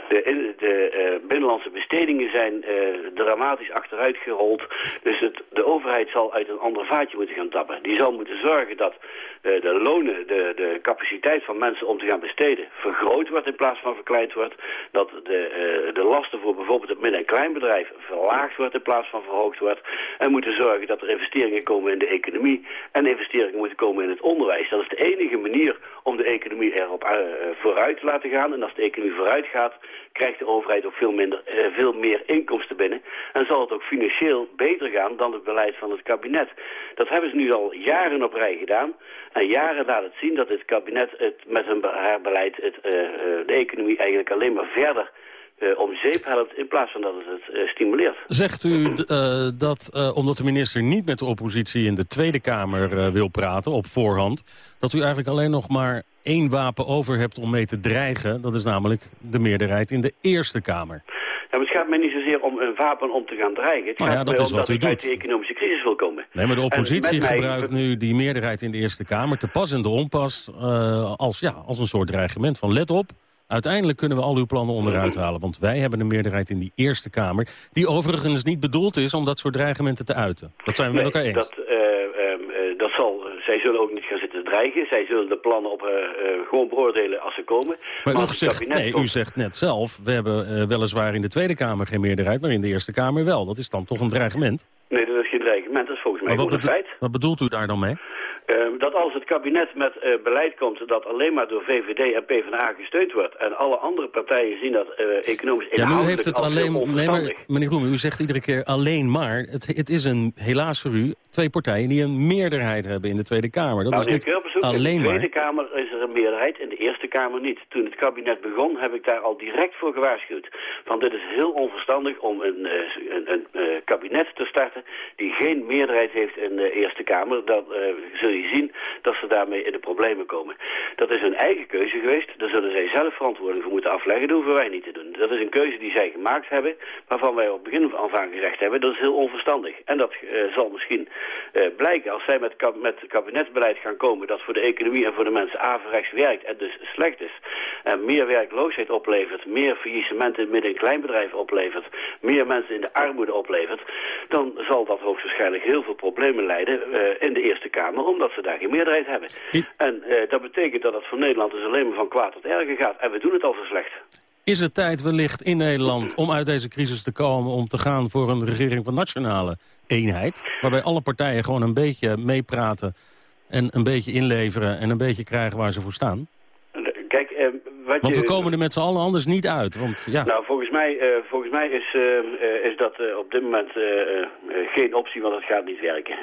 De, de binnenlandse bestedingen zijn dramatisch achteruit gerold. Dus het, de overheid zal uit een ander vaatje moeten gaan tappen. Die zal moeten zorgen dat de lonen, de, de capaciteit van mensen om te gaan besteden vergroot wordt in plaats van verkleind wordt. Dat de, uh, de lasten voor bijvoorbeeld het midden- en kleinbedrijf verlaagd wordt in plaats van verhoogd wordt. En moeten zorgen dat er investeringen komen in de economie en investeringen moeten komen in het onderwijs. Dat is de enige manier om de economie erop uh, vooruit te laten gaan. En als de economie vooruit gaat, krijgt de overheid ook veel, minder, uh, veel meer inkomsten binnen. En zal het ook financieel beter gaan dan het beleid van het kabinet. Dat hebben ze nu al jaren op rij gedaan. En jaren laat het zien dat het kabinet het, met hun, haar beleid het, uh, de economie eigenlijk alleen maar verder uh, om zeep helpt in plaats van dat het het stimuleert. Zegt u dat, omdat de minister niet met de oppositie in de Tweede Kamer wil praten op voorhand... dat u eigenlijk alleen nog maar één wapen over hebt om mee te dreigen? Dat is namelijk de meerderheid in de Eerste Kamer. Ja, het gaat mij niet zozeer om een wapen om te gaan dreigen. Het nou gaat ja, dat is om wat dat u doet. uit de economische crisis wil komen. Nee, maar de oppositie gebruikt nu die meerderheid in de Eerste Kamer... te pas en de onpas uh, als, ja, als een soort dreigement van let op... Uiteindelijk kunnen we al uw plannen onderuit halen. Want wij hebben een meerderheid in die Eerste Kamer... die overigens niet bedoeld is om dat soort dreigementen te uiten. Dat zijn we nee, met elkaar eens. Dat, uh, zal, zij zullen ook niet gaan zitten dreigen. Zij zullen de plannen op, gewoon beoordelen als ze komen. Maar, maar u, zegt, nee, komt... u zegt net zelf... we hebben weliswaar in de Tweede Kamer geen meerderheid... maar in de Eerste Kamer wel. Dat is dan toch een dreigement? Nee, dat is geen dreigement. Dat is volgens mij maar gewoon een feit. Wat bedoelt u daar dan mee? Ehm, dat als het kabinet met eh, beleid komt dat alleen maar door VVD en PvdA gesteund wordt... en alle andere partijen zien dat uh, economisch Ja, nu heeft het alleen... Nee, maar, meneer Roemer, u zegt iedere keer alleen maar. Het, het is een, helaas voor u, twee partijen die een meerderheid hebben in de Tweede Kamer. Dat Nou, is niet Kurpershoek, alleen in de Tweede maar. Kamer is er een meerderheid, in de Eerste Kamer niet. Toen het kabinet begon, heb ik daar al direct voor gewaarschuwd. Want dit is heel onverstandig om een, eh, een, een eh, kabinet te starten... die geen meerderheid heeft in de Eerste Kamer. Dan eh, zul je zien dat ze daarmee in de problemen komen. Dat is hun eigen keuze geweest. Daar zullen zij zelf verantwoording voor moeten afleggen. Dat hoeven wij niet te doen. Dat is een keuze die zij gemaakt hebben... waarvan wij op het begin af aan gezegd hebben... dat is heel onverstandig. En dat zal misschien eh, blijken als zij met, kab- met kabinetsbeleid gaan komen... dat voor de economie en voor de mensen averechts werkt en dus slecht is. En meer werkloosheid oplevert, meer faillissementen in midden- en kleinbedrijven oplevert... meer mensen in de armoede oplevert... dan zal dat hoogstwaarschijnlijk heel veel problemen leiden eh, in de Eerste Kamer... omdat ze daar geen meerderheid hebben. En eh, dat betekent dat het voor Nederland dus alleen maar van kwaad tot erger gaat. En we doen het al zo slecht. Is het tijd wellicht in Nederland om uit deze crisis te komen... om te gaan voor een regering van nationale eenheid? Waarbij alle partijen gewoon een beetje meepraten... en een beetje inleveren en een beetje krijgen waar ze voor staan? Kijk, eh, wat Want je... we komen er met z'n allen anders niet uit. Want ja, Nou, volgens mij, eh, volgens mij is, eh, is dat op dit moment geen optie, want het gaat niet werken.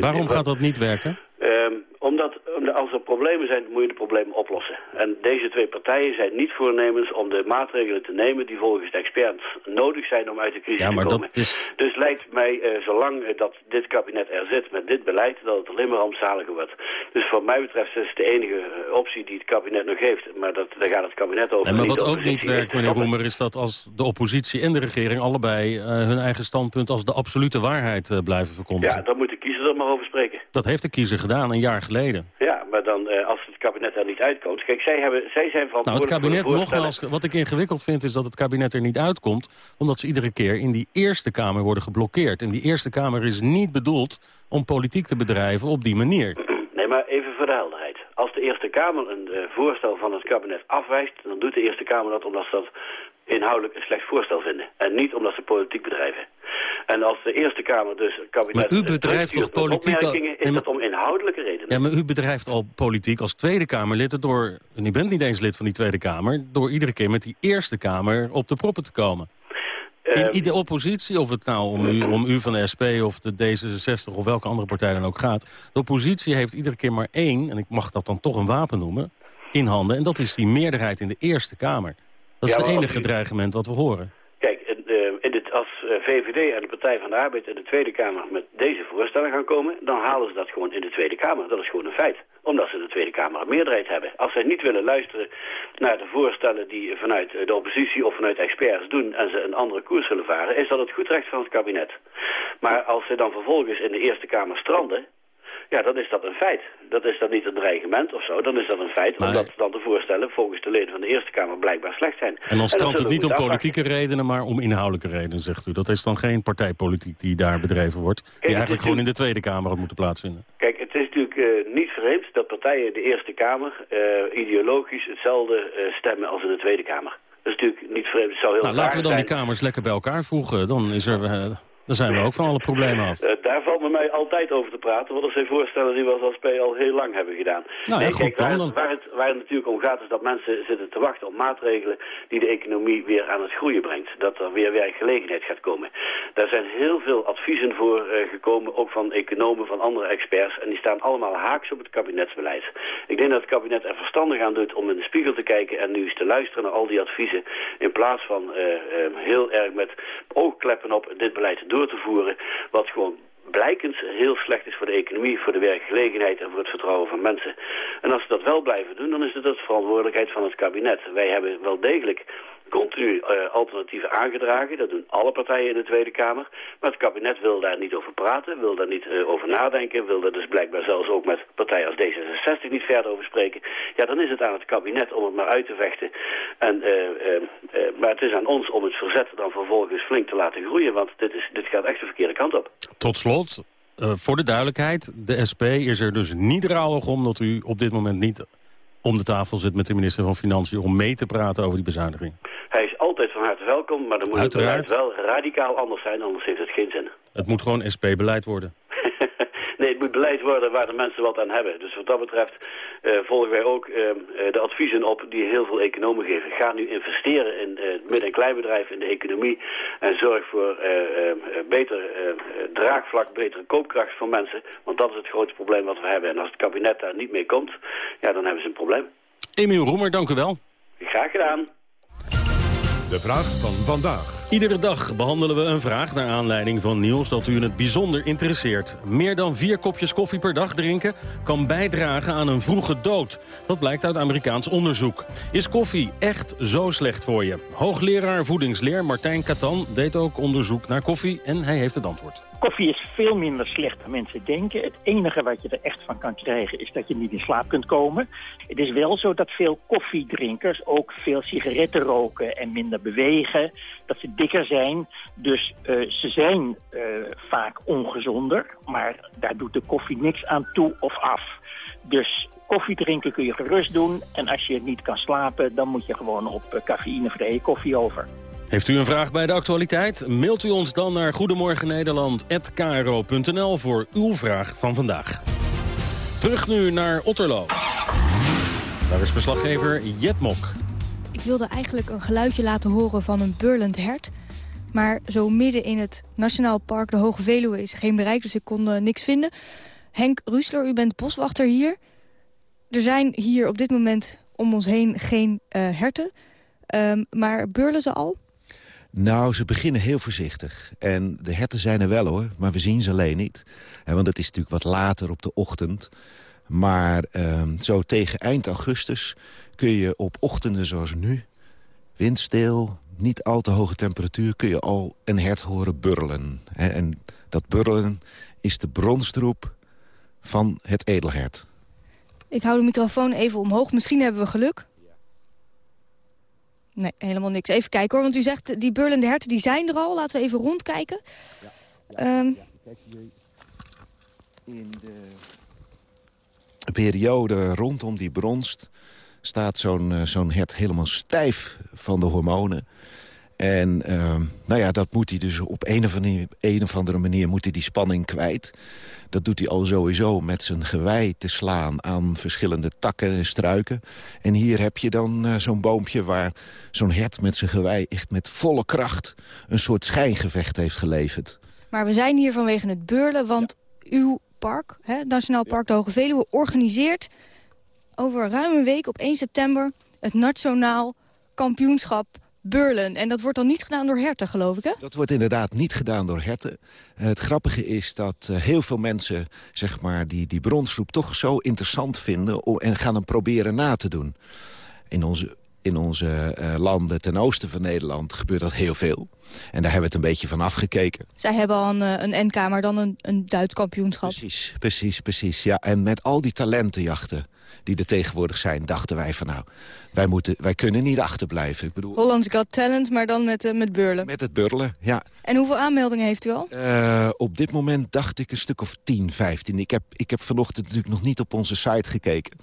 Waarom wat- gaat dat niet werken? Ehm, omdat, als er problemen zijn, moet je de problemen oplossen. En deze twee partijen zijn niet voornemens om de maatregelen te nemen die volgens de experts nodig zijn om uit de crisis Ja, maar te komen. dat is... Dus lijkt mij, eh, zolang eh, dat dit kabinet er zit met dit beleid, dat het alleen maar rampzaliger wordt. Dus wat mij betreft is het de enige eh, optie die het kabinet nog heeft. Maar dat, daar gaat het kabinet over. Nee, maar wat ook niet werkt, meneer. Roemer... is dat als de oppositie en de regering allebei hun eigen standpunt... als de absolute waarheid blijven verkondigen. Ja, dan moet de kiezer er maar over spreken. Dat heeft de kiezer gedaan, een jaar geleden. Ja, maar dan eh, als het kabinet er niet uitkomt. Kijk, zij, hebben, zij zijn Nou, het kabinet, nogmaals, wat ik ingewikkeld vind... is dat het kabinet er niet uitkomt... omdat ze iedere keer in die Eerste Kamer worden geblokkeerd. En die Eerste Kamer is niet bedoeld om politiek te bedrijven op die manier. Nee, maar even voor de helderheid. Als de Eerste Kamer een eh, voorstel van het kabinet afwijst... dan doet de Eerste Kamer dat omdat ze dat inhoudelijk een slecht voorstel vinden. En niet omdat ze politiek bedrijven. En als de Eerste Kamer dus kabinet... Maar u bedrijft toch politiek al- Nee, is dat om inhoudelijke redenen. Ja, maar u bedrijft al politiek als Tweede Kamerlid... het door, en u bent niet eens lid van die Tweede Kamer... door iedere keer met die Eerste Kamer op de proppen te komen. Ehm, In iedere oppositie, of het nou om u, om u van de SP of de D66... of welke andere partij dan ook gaat... de oppositie heeft iedere keer maar één, en ik mag dat dan toch een wapen noemen... in handen, en dat is die meerderheid in de Eerste Kamer. Dat is het enige u- dreigement wat we horen. Kijk, in, eh, in dit, als eh, VVD en de Partij van de Arbeid in de Tweede Kamer met deze voorstellen gaan komen, dan halen ze dat gewoon in de Tweede Kamer. Dat is gewoon een feit. Omdat ze in de Tweede Kamer een meerderheid hebben. Als zij niet willen luisteren naar de voorstellen die vanuit eh, de oppositie of vanuit experts doen en ze een andere koers willen varen, is dat het goed recht van het kabinet. Maar als ze dan vervolgens in de Eerste Kamer stranden, ja, dan is dat een feit. Dat is dan niet een dreigement of zo, dan is dat een feit. Maar- Omdat dan de voorstellen volgens de leden van de Eerste Kamer blijkbaar slecht zijn. En dan strandt het niet om afwachten. politieke redenen, maar om inhoudelijke redenen, zegt u. Dat is dan geen partijpolitiek die daar bedreven wordt. Die eigenlijk gewoon in de Tweede Kamer had moeten plaatsvinden. Kijk, het is natuurlijk eh, niet vreemd dat partijen in de Eerste Kamer eh, ideologisch hetzelfde eh, stemmen als in de Tweede Kamer. Dat is natuurlijk niet vreemd. Het zou heel Nou, laten we dan die kamers lekker bij elkaar voegen. Dan, is er, dan zijn we ook van alle problemen af. Daar valt met mij altijd over te praten, want dat zijn voorstellen die we als SP al heel lang hebben gedaan. Nou goed kijk, waar, het, waar, het, waar het natuurlijk om gaat is dat mensen zitten te wachten op maatregelen die de economie weer aan het groeien brengt. Dat er weer werkgelegenheid gaat komen. Daar zijn heel veel adviezen voor eh, gekomen, ook van economen, van andere experts. En die staan allemaal haaks op het kabinetsbeleid. Ik denk dat het kabinet er verstandig aan doet om in de spiegel te kijken en nu eens te luisteren naar al die adviezen. In plaats van eh, eh, heel erg met oogkleppen op dit beleid door te voeren. Wat gewoon blijkend heel slecht is voor de economie, voor de werkgelegenheid en voor het vertrouwen van mensen. En als ze dat wel blijven doen, dan is het de verantwoordelijkheid van het kabinet. Wij hebben wel degelijk continu eh, alternatieven aangedragen. Dat doen alle partijen in de Tweede Kamer. Maar het kabinet wil daar niet over praten, wil daar niet eh, over nadenken, wil daar dus blijkbaar zelfs ook met partijen als D66 niet verder over spreken. Ja, dan is het aan het kabinet om het maar uit te vechten. En, eh, maar het is aan ons om het verzet dan vervolgens flink te laten groeien, want dit, is, dit gaat echt de verkeerde kant op. Tot slot, eh, voor de duidelijkheid. De SP is er dus niet rouwig om dat u op dit moment niet om de tafel zit met de minister van Financiën... om mee te praten over die bezuiniging. Hij is altijd van harte welkom, maar dan moet Uiteraard. het beleid wel radicaal anders zijn, anders heeft het geen zin. Het moet gewoon SP-beleid worden. Nee, het moet beleid worden waar de mensen wat aan hebben. Dus wat dat betreft volgen wij ook de adviezen op die heel veel economen geven. Ga nu investeren in het midden- en kleinbedrijf, in de economie. En zorg voor beter draagvlak, betere koopkracht voor mensen. Want dat is het grote probleem wat we hebben. En als het kabinet daar niet mee komt, ja, dan hebben ze een probleem. Emiel Roemer, dank u wel. Graag gedaan. De vraag van vandaag. Iedere dag behandelen we een vraag naar aanleiding van nieuws dat u in het bijzonder interesseert. Meer dan vier kopjes koffie per dag drinken kan bijdragen aan een vroege dood. Dat blijkt uit Amerikaans onderzoek. Is koffie echt zo slecht voor je? Hoogleraar voedingsleer Martijn Katan deed ook onderzoek naar koffie en hij heeft het antwoord. Koffie is veel minder slecht dan mensen denken. Het enige wat je er echt van kan krijgen is dat je niet in slaap kunt komen. Het is wel zo dat veel koffiedrinkers ook veel sigaretten roken en minder bewegen. Dat ze dikker zijn. Dus uh, ze zijn uh, vaak ongezonder, maar daar doet de koffie niks aan toe of af. Dus koffie drinken kun je gerust doen. En als je niet kan slapen, dan moet je gewoon op uh, cafeïnevrije koffie over. Heeft u een vraag bij de actualiteit? Mailt u ons dan naar goedemorgennederland.kro.nl voor uw vraag van vandaag. Terug nu naar Otterlo. Daar is verslaggever Jet Mok. Ik wilde eigenlijk een geluidje laten horen van een burlend hert. Maar zo midden in het Nationaal Park de Hoge Veluwe is geen bereik, dus ik kon uh, niks vinden. Henk Ruusler, u bent boswachter hier. Er zijn hier op dit moment om ons heen geen uh, herten. Um, maar beurlen ze al? Nou, ze beginnen heel voorzichtig. En de herten zijn er wel hoor, maar we zien ze alleen niet. Want het is natuurlijk wat later op de ochtend. Maar um, zo tegen eind augustus kun je op ochtenden zoals nu... windstil, niet al te hoge temperatuur... kun je al een hert horen burlen. En dat burlen is de bronstroep van het edelhert. Ik hou de microfoon even omhoog. Misschien hebben we geluk. Nee, helemaal niks. Even kijken hoor, want u zegt die burlende herten die zijn er al. Laten we even rondkijken. Ja, ja, um... ja. Kijk hier in de periode rondom die bronst staat zo'n uh, zo'n hert helemaal stijf van de hormonen. En uh, nou ja, dat moet hij dus op een of, andere, een of andere manier moet hij die spanning kwijt. Dat doet hij al sowieso met zijn gewei te slaan aan verschillende takken en struiken. En hier heb je dan uh, zo'n boompje waar zo'n hert met zijn gewei echt met volle kracht een soort schijngevecht heeft geleverd. Maar we zijn hier vanwege het beurlen, want ja. uw park, hè, Nationaal Park de Hoge Veluwe, organiseert over ruim een week op 1 september het Nationaal Kampioenschap Burlen. En dat wordt dan niet gedaan door herten, geloof ik, hè? Dat wordt inderdaad niet gedaan door herten. Het grappige is dat uh, heel veel mensen zeg maar, die, die bronsroep toch zo interessant vinden... en gaan hem proberen na te doen. In onze, in onze uh, landen ten oosten van Nederland gebeurt dat heel veel. En daar hebben we het een beetje van afgekeken. Zij hebben al een, een NK, maar dan een, een Duits kampioenschap. Precies, precies, precies. Ja, en met al die talentenjachten die er tegenwoordig zijn, dachten wij van nou, wij, moeten, wij kunnen niet achterblijven. Ik bedoel, Hollands Got Talent, maar dan met, uh, met burlen. Met het burlen, ja. En hoeveel aanmeldingen heeft u al? Uh, op dit moment dacht ik een stuk of 10, 15. Ik heb, ik heb vanochtend natuurlijk nog niet op onze site gekeken.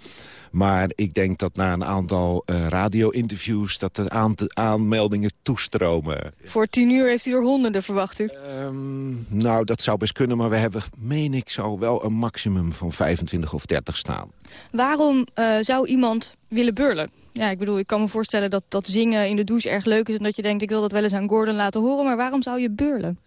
Maar ik denk dat na een aantal uh, radio-interviews... dat de aanmeldingen toestromen. Voor tien uur heeft u er honderden, verwacht u? Um, nou, dat zou best kunnen, maar we hebben, meen ik, zo wel een maximum van 25 of 30 staan. Waarom uh, zou iemand willen burlen? Ja, ik bedoel, ik kan me voorstellen dat, dat zingen in de douche erg leuk is... en dat je denkt, ik wil dat wel eens aan Gordon laten horen... maar waarom zou je burlen?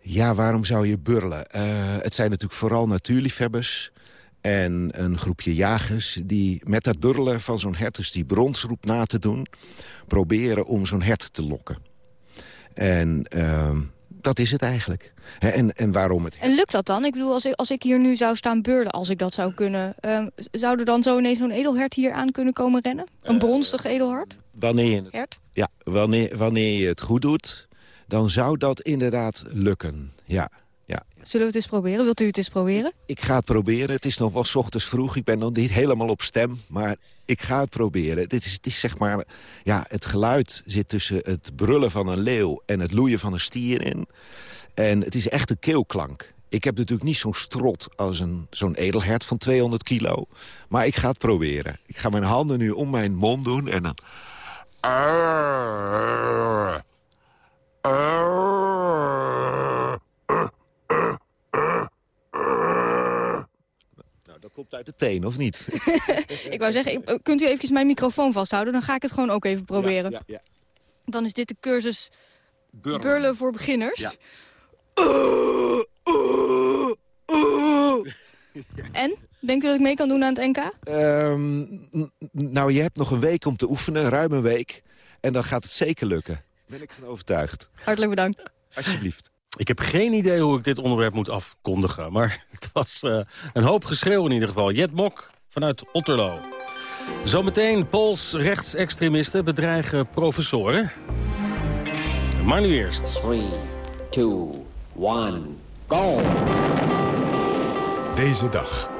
Ja, waarom zou je burlen? Uh, het zijn natuurlijk vooral natuurliefhebbers... En een groepje jagers die met het burlen van zo'n hert... dus die bronsroep na te doen... proberen om zo'n hert te lokken. En uh, dat is het eigenlijk. He, en, en waarom het... En lukt dat dan? Ik bedoel, als ik, als ik hier nu zou staan beurlen, als ik dat zou kunnen... Uh, zou er dan zo ineens zo'n edelhert hier aan kunnen komen rennen? Een bronstig edelhert? Wanneer je het, hert? Ja, wanneer, wanneer je het goed doet, dan zou dat inderdaad lukken, ja. Ja. Zullen we het eens proberen? Wilt u het eens proberen? Ik ga het proberen. Het is nog wel 's ochtends vroeg. Ik ben nog niet helemaal op stem. Maar ik ga het proberen. Dit is, het is zeg maar... Ja, het geluid zit tussen het brullen van een leeuw... en het loeien van een stier in. En het is echt een keelklank. Ik heb natuurlijk niet zo'n strot als een, zo'n edelhert van 200 kilo. Maar ik ga het proberen. Ik ga mijn handen nu om mijn mond doen en dan... loopt uit de teen, of niet? ik wou zeggen, ik- kunt u even mijn microfoon vasthouden? Dan ga ik het gewoon ook even proberen. Ja, ja, Dan is dit de cursus Burlen. Burlen voor beginners. Ja. En? Denkt u dat ik mee kan doen aan het NK? Ehm, nou, je hebt nog een week om te oefenen, ruim een week. En dan gaat het zeker lukken. Ben ik van overtuigd. Hartelijk bedankt. Alsjeblieft. Ik heb geen idee hoe ik dit onderwerp moet afkondigen. Maar het was eh, een hoop geschreeuw in ieder geval. Jet Mok vanuit Otterlo. Zometeen Pools rechtsextremisten bedreigen professoren. Maar nu eerst. 3, 2, 1, go! Deze dag.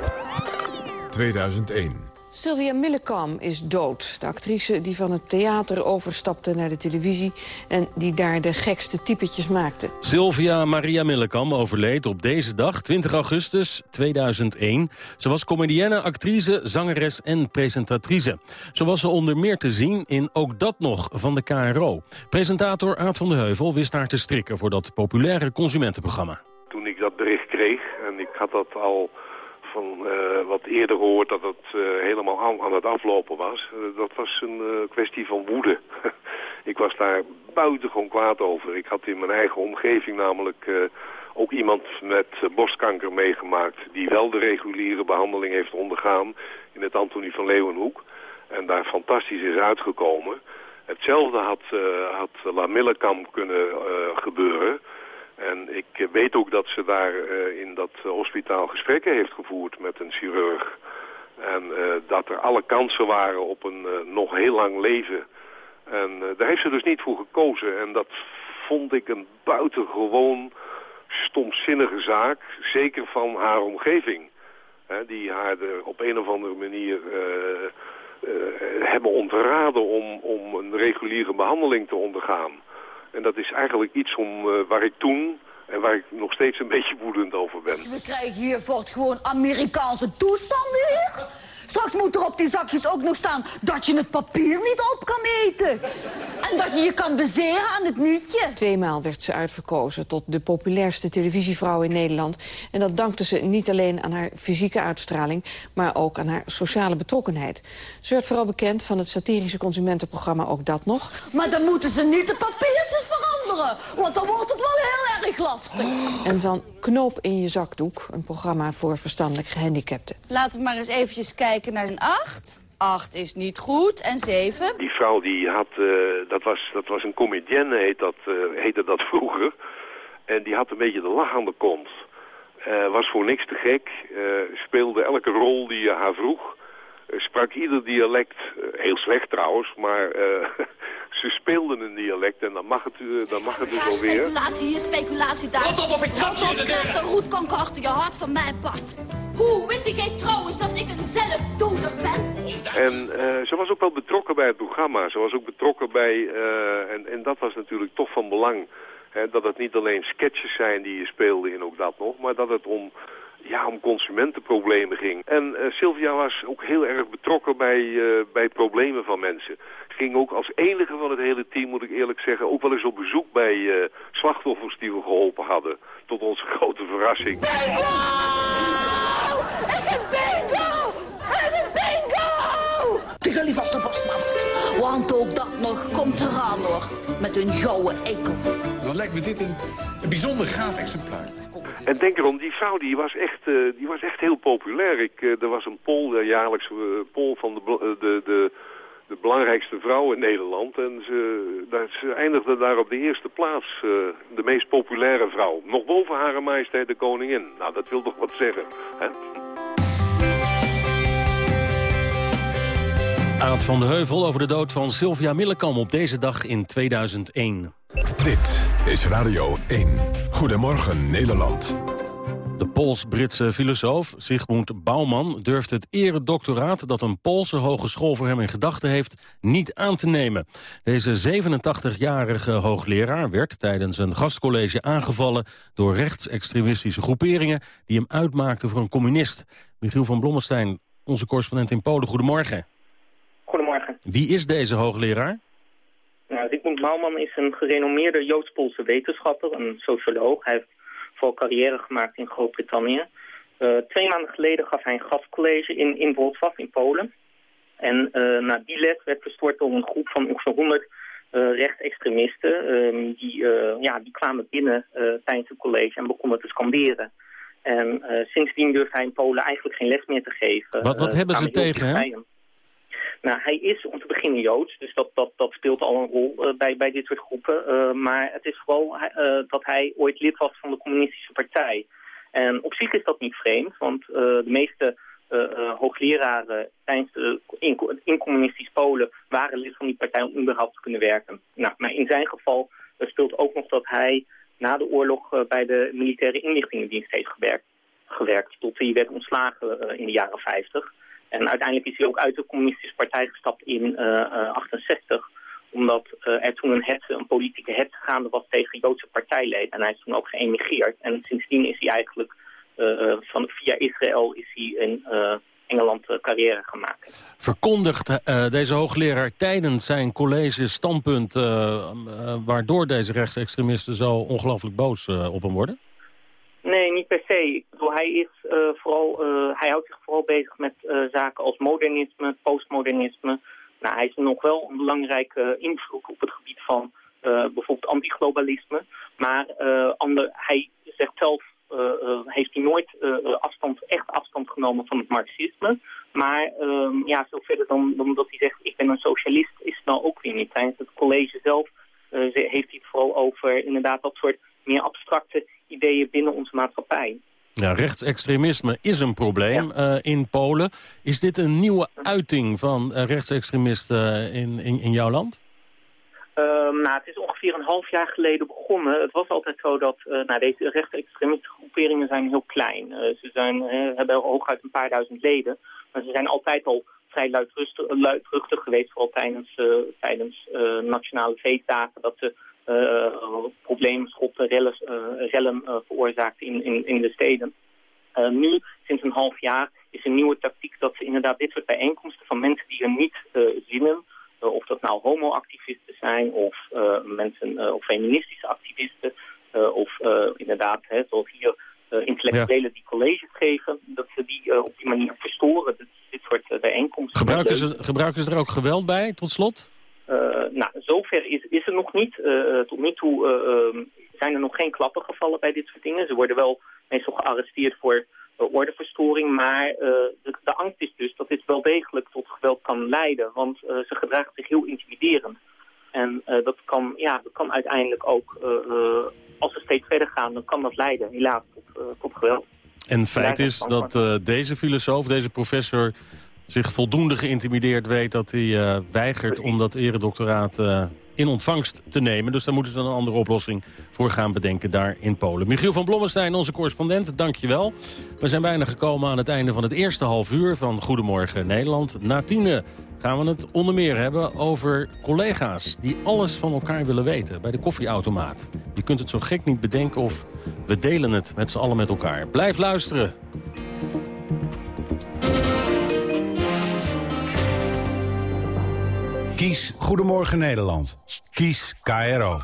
2001. Sylvia Millekam is dood. De actrice die van het theater overstapte naar de televisie... en die daar de gekste typetjes maakte. Sylvia Maria Millekam overleed op deze dag, 20 augustus 2001. Ze was comedienne, actrice, zangeres en presentatrice. Zo was ze onder meer te zien in Ook Dat Nog van de KRO. Presentator Aad van de Heuvel wist haar te strikken... voor dat populaire consumentenprogramma. toen ik dat bericht kreeg. En ik had dat al eh, wat eerder gehoord dat het eh, helemaal aan, aan het aflopen was. Eh, dat was een kwestie van woede. ik was daar buitengewoon kwaad over. Ik had in mijn eigen omgeving namelijk ook iemand met borstkanker meegemaakt... die wel de reguliere behandeling heeft ondergaan in het Antonie van Leeuwenhoek. En daar fantastisch is uitgekomen. Hetzelfde had, eh, had La Millekamp kunnen gebeuren... En ik eh, weet ook dat ze daar eh, in dat eh, hospitaal gesprekken heeft gevoerd met een chirurg. En dat er alle kansen waren op een nog heel lang leven. En daar heeft ze dus niet voor gekozen. En dat vond ik een buitengewoon stomzinnige zaak. Zeker van haar omgeving. Hè, die haar er op een of andere manier hebben ontraden om, om een reguliere behandeling te ondergaan. En dat is eigenlijk iets om, eh, waar ik toen en waar ik nog steeds een beetje woedend over ben. We krijgen hier voort gewoon Amerikaanse toestanden hier. Straks moet er op die zakjes ook nog staan dat je het papier niet op kan eten. En dat je je kan bezeren aan het nietje. Tweemaal werd ze uitverkozen tot de populairste televisievrouw in Nederland. En dat dankte ze niet alleen aan haar fysieke uitstraling... maar ook aan haar sociale betrokkenheid. Ze werd vooral bekend van het satirische consumentenprogramma Ook Dat Nog. Maar dan moeten ze niet de papiertjes veranderen. Want dan wordt het wel heel erg lastig. En van Knoop in je zakdoek, een programma voor verstandelijk gehandicapten. Laten we maar eens eventjes kijken naar een 8. 8 is niet goed. En 7. Die vrouw die had, eh, dat, was, dat was een comedienne, heet dat, eh, heette dat vroeger. En die had een beetje de lach aan de kont. Eh, was voor niks te gek. eh, speelde elke rol die je haar vroeg. Eh, sprak ieder dialect, eh, heel slecht trouwens, maar eh, ze speelden een dialect en dan mag het, dan mag het dus wel weer. Speculatie hier, speculatie daar. Rot op of ik trap je in de deur. de roetkonkarte, je hart van mijn pad. Hoe weet jij trouwens dat ik een zelfdoder ben? En eh, ze was ook wel betrokken bij het programma. Ze was ook betrokken bij, eh, en, en dat was natuurlijk toch van belang. Dat het niet alleen sketches zijn die je speelde in ook dat nog, maar dat het om, ja, om consumentenproblemen ging. En eh, Sylvia was ook heel erg betrokken bij, eh, bij problemen van mensen. Ze ging ook als enige van het hele team, moet ik eerlijk zeggen, ook wel eens op bezoek bij eh, slachtoffers die we geholpen hadden. Tot onze grote verrassing. Bingo! En een bingo! De borst, Mavert. Want ook dat nog komt eraan, hoor. Met een gouden ekel. Dan lijkt me dit een, een bijzonder gaaf exemplaar. En denk erom, die vrouw die was echt, eh, die was echt heel populair. Ik, eh, er was een poll, de jaarlijkse eh, poll van de, eh, de, de, de belangrijkste vrouw in Nederland. En ze, daar, ze eindigde daar op de eerste plaats, eh, de meest populaire vrouw. Nog boven Hare Majesteit de Koningin. Nou, dat wil toch wat zeggen. Hè? Aad van de Heuvel over de dood van Sylvia Millekam op deze dag in 2001. Dit is Radio 1. Goedemorgen Nederland. De Pools-Britse filosoof Sigmund Bauman durft het eredoctoraat dat een Poolse hogeschool voor hem in gedachten heeft niet aan te nemen. Deze 87-jarige hoogleraar werd tijdens een gastcollege aangevallen door rechtsextremistische groeperingen die hem uitmaakten voor een communist. Michiel van Blommestein, onze correspondent in Polen, goedemorgen. Goedemorgen. Wie is deze hoogleraar? Nou, Zygmunt Bauman is een gerenommeerde Joods-Poolse wetenschapper, een socioloog. Hij heeft vooral carrière gemaakt in Groot-Brittannië. twee maanden geleden gaf hij een gastcollege in, in Wrocław in Polen. En uh, nou, die les werd verstoord door een groep van ongeveer 100 uh, rechtsextremisten. Uh, die, ja, die kwamen binnen tijdens het college en begonnen te scanderen. En sindsdien durft hij in Polen eigenlijk geen les meer te geven. Wat, wat hebben ze tegen hem? Nou, hij is om te beginnen Joods, dus dat, dat, dat speelt al een rol uh, bij, bij dit soort groepen. Uh, maar het is vooral uh, dat hij ooit lid was van de communistische partij. En op zich is dat niet vreemd, want de meeste hoogleraren tijdens de, in, in, communistisch Polen waren lid van die partij om überhaupt te kunnen werken. Nou, maar in zijn geval speelt ook nog dat hij na de oorlog bij de militaire inlichtingendienst heeft gewerkt, gewerkt tot hij werd ontslagen in de jaren 50. En uiteindelijk is hij ook uit de communistische partij gestapt in 68 omdat uh, er toen een, hetze, een politieke hetze gaande was tegen Joodse partijleden. En hij is toen ook geëmigreerd. En sindsdien is hij eigenlijk van, via Israël is hij in Engeland carrière gemaakt. Verkondigt deze hoogleraar tijdens zijn college standpunt... waardoor deze rechtsextremisten zo ongelooflijk boos op hem worden? Nee, niet per se. Hij, is, uh, vooral, uh, hij houdt zich vooral bezig met uh, zaken als modernisme, postmodernisme. Nou, hij is nog wel een belangrijke invloed op het gebied van bijvoorbeeld antiglobalisme. Maar ander, hij zegt zelf, heeft hij nooit afstand, echt afstand genomen van het marxisme. Maar ehm, ja, zo verder dan, dan dat hij zegt, ik ben een socialist, is het nou ook weer niet. Tijdens het college zelf heeft hij het vooral over inderdaad dat soort meer abstracte ideeën binnen onze maatschappij. Ja, rechtsextremisme is een probleem ja. uh, in Polen. Is dit een nieuwe uiting van uh, rechtsextremisten in, in, in, jouw land? Uh, nou, het is ongeveer een half jaar geleden begonnen. Het was altijd zo dat nou, deze rechtsextremistische groeperingen zijn heel klein. ze zijn, hebben hooguit een paar duizend leden. Maar ze zijn altijd al vrij luidruchtig, luidruchtig geweest, vooral tijdens, tijdens nationale feestdagen. Dat ze problemen, schoppen, rellen, uh, rellen uh, veroorzaakt in, in, in de steden. nu, sinds een half jaar, is een nieuwe tactiek dat ze inderdaad dit soort bijeenkomsten van mensen die er niet zinnen, of dat nou homoactivisten zijn of mensen of feministische activisten, of inderdaad, hè, zoals hier intellectuelen ja. die colleges geven, dat ze die op die manier verstoren, dit, dit soort bijeenkomsten. Gebruiken ze, gebruiken ze er ook geweld bij, tot slot? Uh, nou, zover is, nog niet. Uh, tot nu toe uh, zijn er nog geen klappen gevallen bij dit soort dingen. Ze worden wel meestal gearresteerd voor ordeverstoring. Maar de, de, angst is dus dat dit wel degelijk tot geweld kan leiden. Want ze gedragen zich heel intimiderend. En dat, kan, ja, dat kan uiteindelijk ook, als we steeds verder gaan, dan kan dat leiden helaas tot, tot geweld. En feit is dat deze filosoof, deze professor zich voldoende geïntimideerd weet dat hij weigert om dat eredoctoraat in ontvangst te nemen. Dus daar moeten ze dan een andere oplossing voor gaan bedenken daar in Polen. Michiel van Blommestein, onze correspondent, dank je wel. We zijn bijna gekomen aan het einde van het eerste half uur van Goedemorgen Nederland. Na tienen gaan we het onder meer hebben over collega's die alles van elkaar willen weten bij de koffieautomaat. Je kunt het zo gek niet bedenken of we delen het met z'n allen met elkaar. Blijf luisteren. Kies Goedemorgen Nederland. Kies KRO.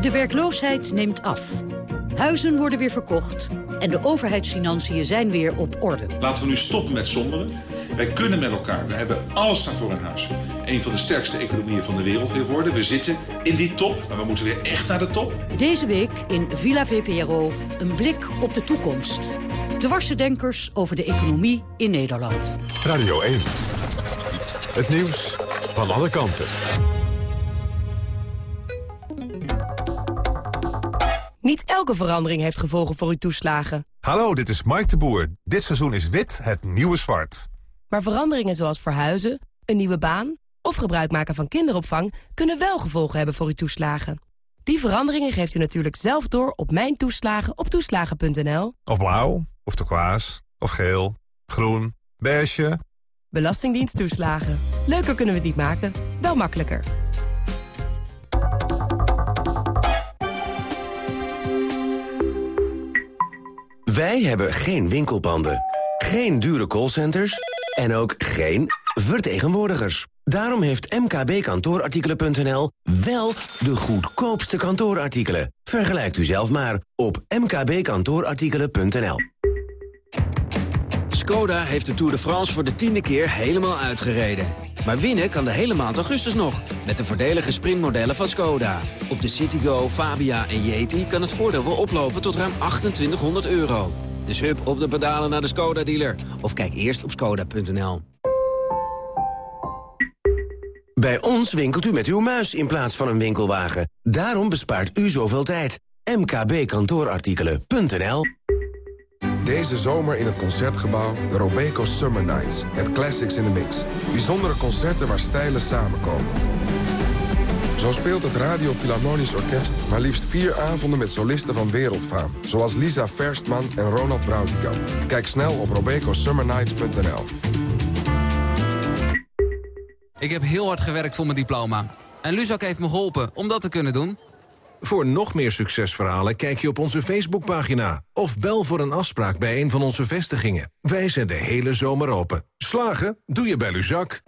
De werkloosheid neemt af. Huizen worden weer verkocht. En de overheidsfinanciën zijn weer op orde. Laten we nu stoppen met somberen. Wij kunnen met elkaar. We hebben alles staan voor een huis. Een van de sterkste economieën van de wereld weer worden. We zitten in die top, maar we moeten weer echt naar de top. Deze week in Villa VPRO een blik op de toekomst. Dwarsdenkers over de economie in Nederland. Radio 1. Het nieuws van alle kanten. Niet elke verandering heeft gevolgen voor uw toeslagen. Hallo, dit is Mike de Boer. Dit seizoen is wit het nieuwe zwart. Maar veranderingen zoals verhuizen, een nieuwe baan... of gebruik maken van kinderopvang... kunnen wel gevolgen hebben voor uw toeslagen. Die veranderingen geeft u natuurlijk zelf door op Mijn Toeslagen op toeslagen.nl. Of blauw, of turquoise, of geel, groen, beige... Belastingdienst toeslagen. Leuker kunnen we het niet maken, wel makkelijker. Wij hebben geen winkelpanden, geen dure callcenters en ook geen vertegenwoordigers. Daarom heeft mkbkantoorartikelen.nl wel de goedkoopste kantoorartikelen. Vergelijkt u zelf maar op mkbkantoorartikelen.nl. Skoda heeft de Tour de France voor de tiende keer helemaal uitgereden. Maar winnen kan de hele maand augustus nog, met de voordelige sprintmodellen van Skoda. Op de Citigo, Fabia en Yeti kan het voordeel wel oplopen tot ruim 2800 euro. Dus hup op de pedalen naar de Skoda-dealer. Of kijk eerst op skoda.nl. Bij ons winkelt u met uw muis in plaats van een winkelwagen. Daarom bespaart u zoveel tijd. mkbkantoorartikelen.nl Deze zomer in het Concertgebouw de Robeco Summer Nights. Met classics in the mix. Bijzondere concerten waar stijlen samenkomen. Zo speelt het Radio Philharmonisch Orkest maar liefst vier avonden met solisten van wereldfaam. Zoals Lisa Verstman en Ronald Brautigam. Kijk snel op robecosummernights.nl. Ik heb heel hard gewerkt voor mijn diploma. En Luzak heeft me geholpen om dat te kunnen doen. Voor nog meer succesverhalen kijk je op onze Facebookpagina... of bel voor een afspraak bij een van onze vestigingen. Wij zijn de hele zomer open. Slagen? Doe je bij Luzak.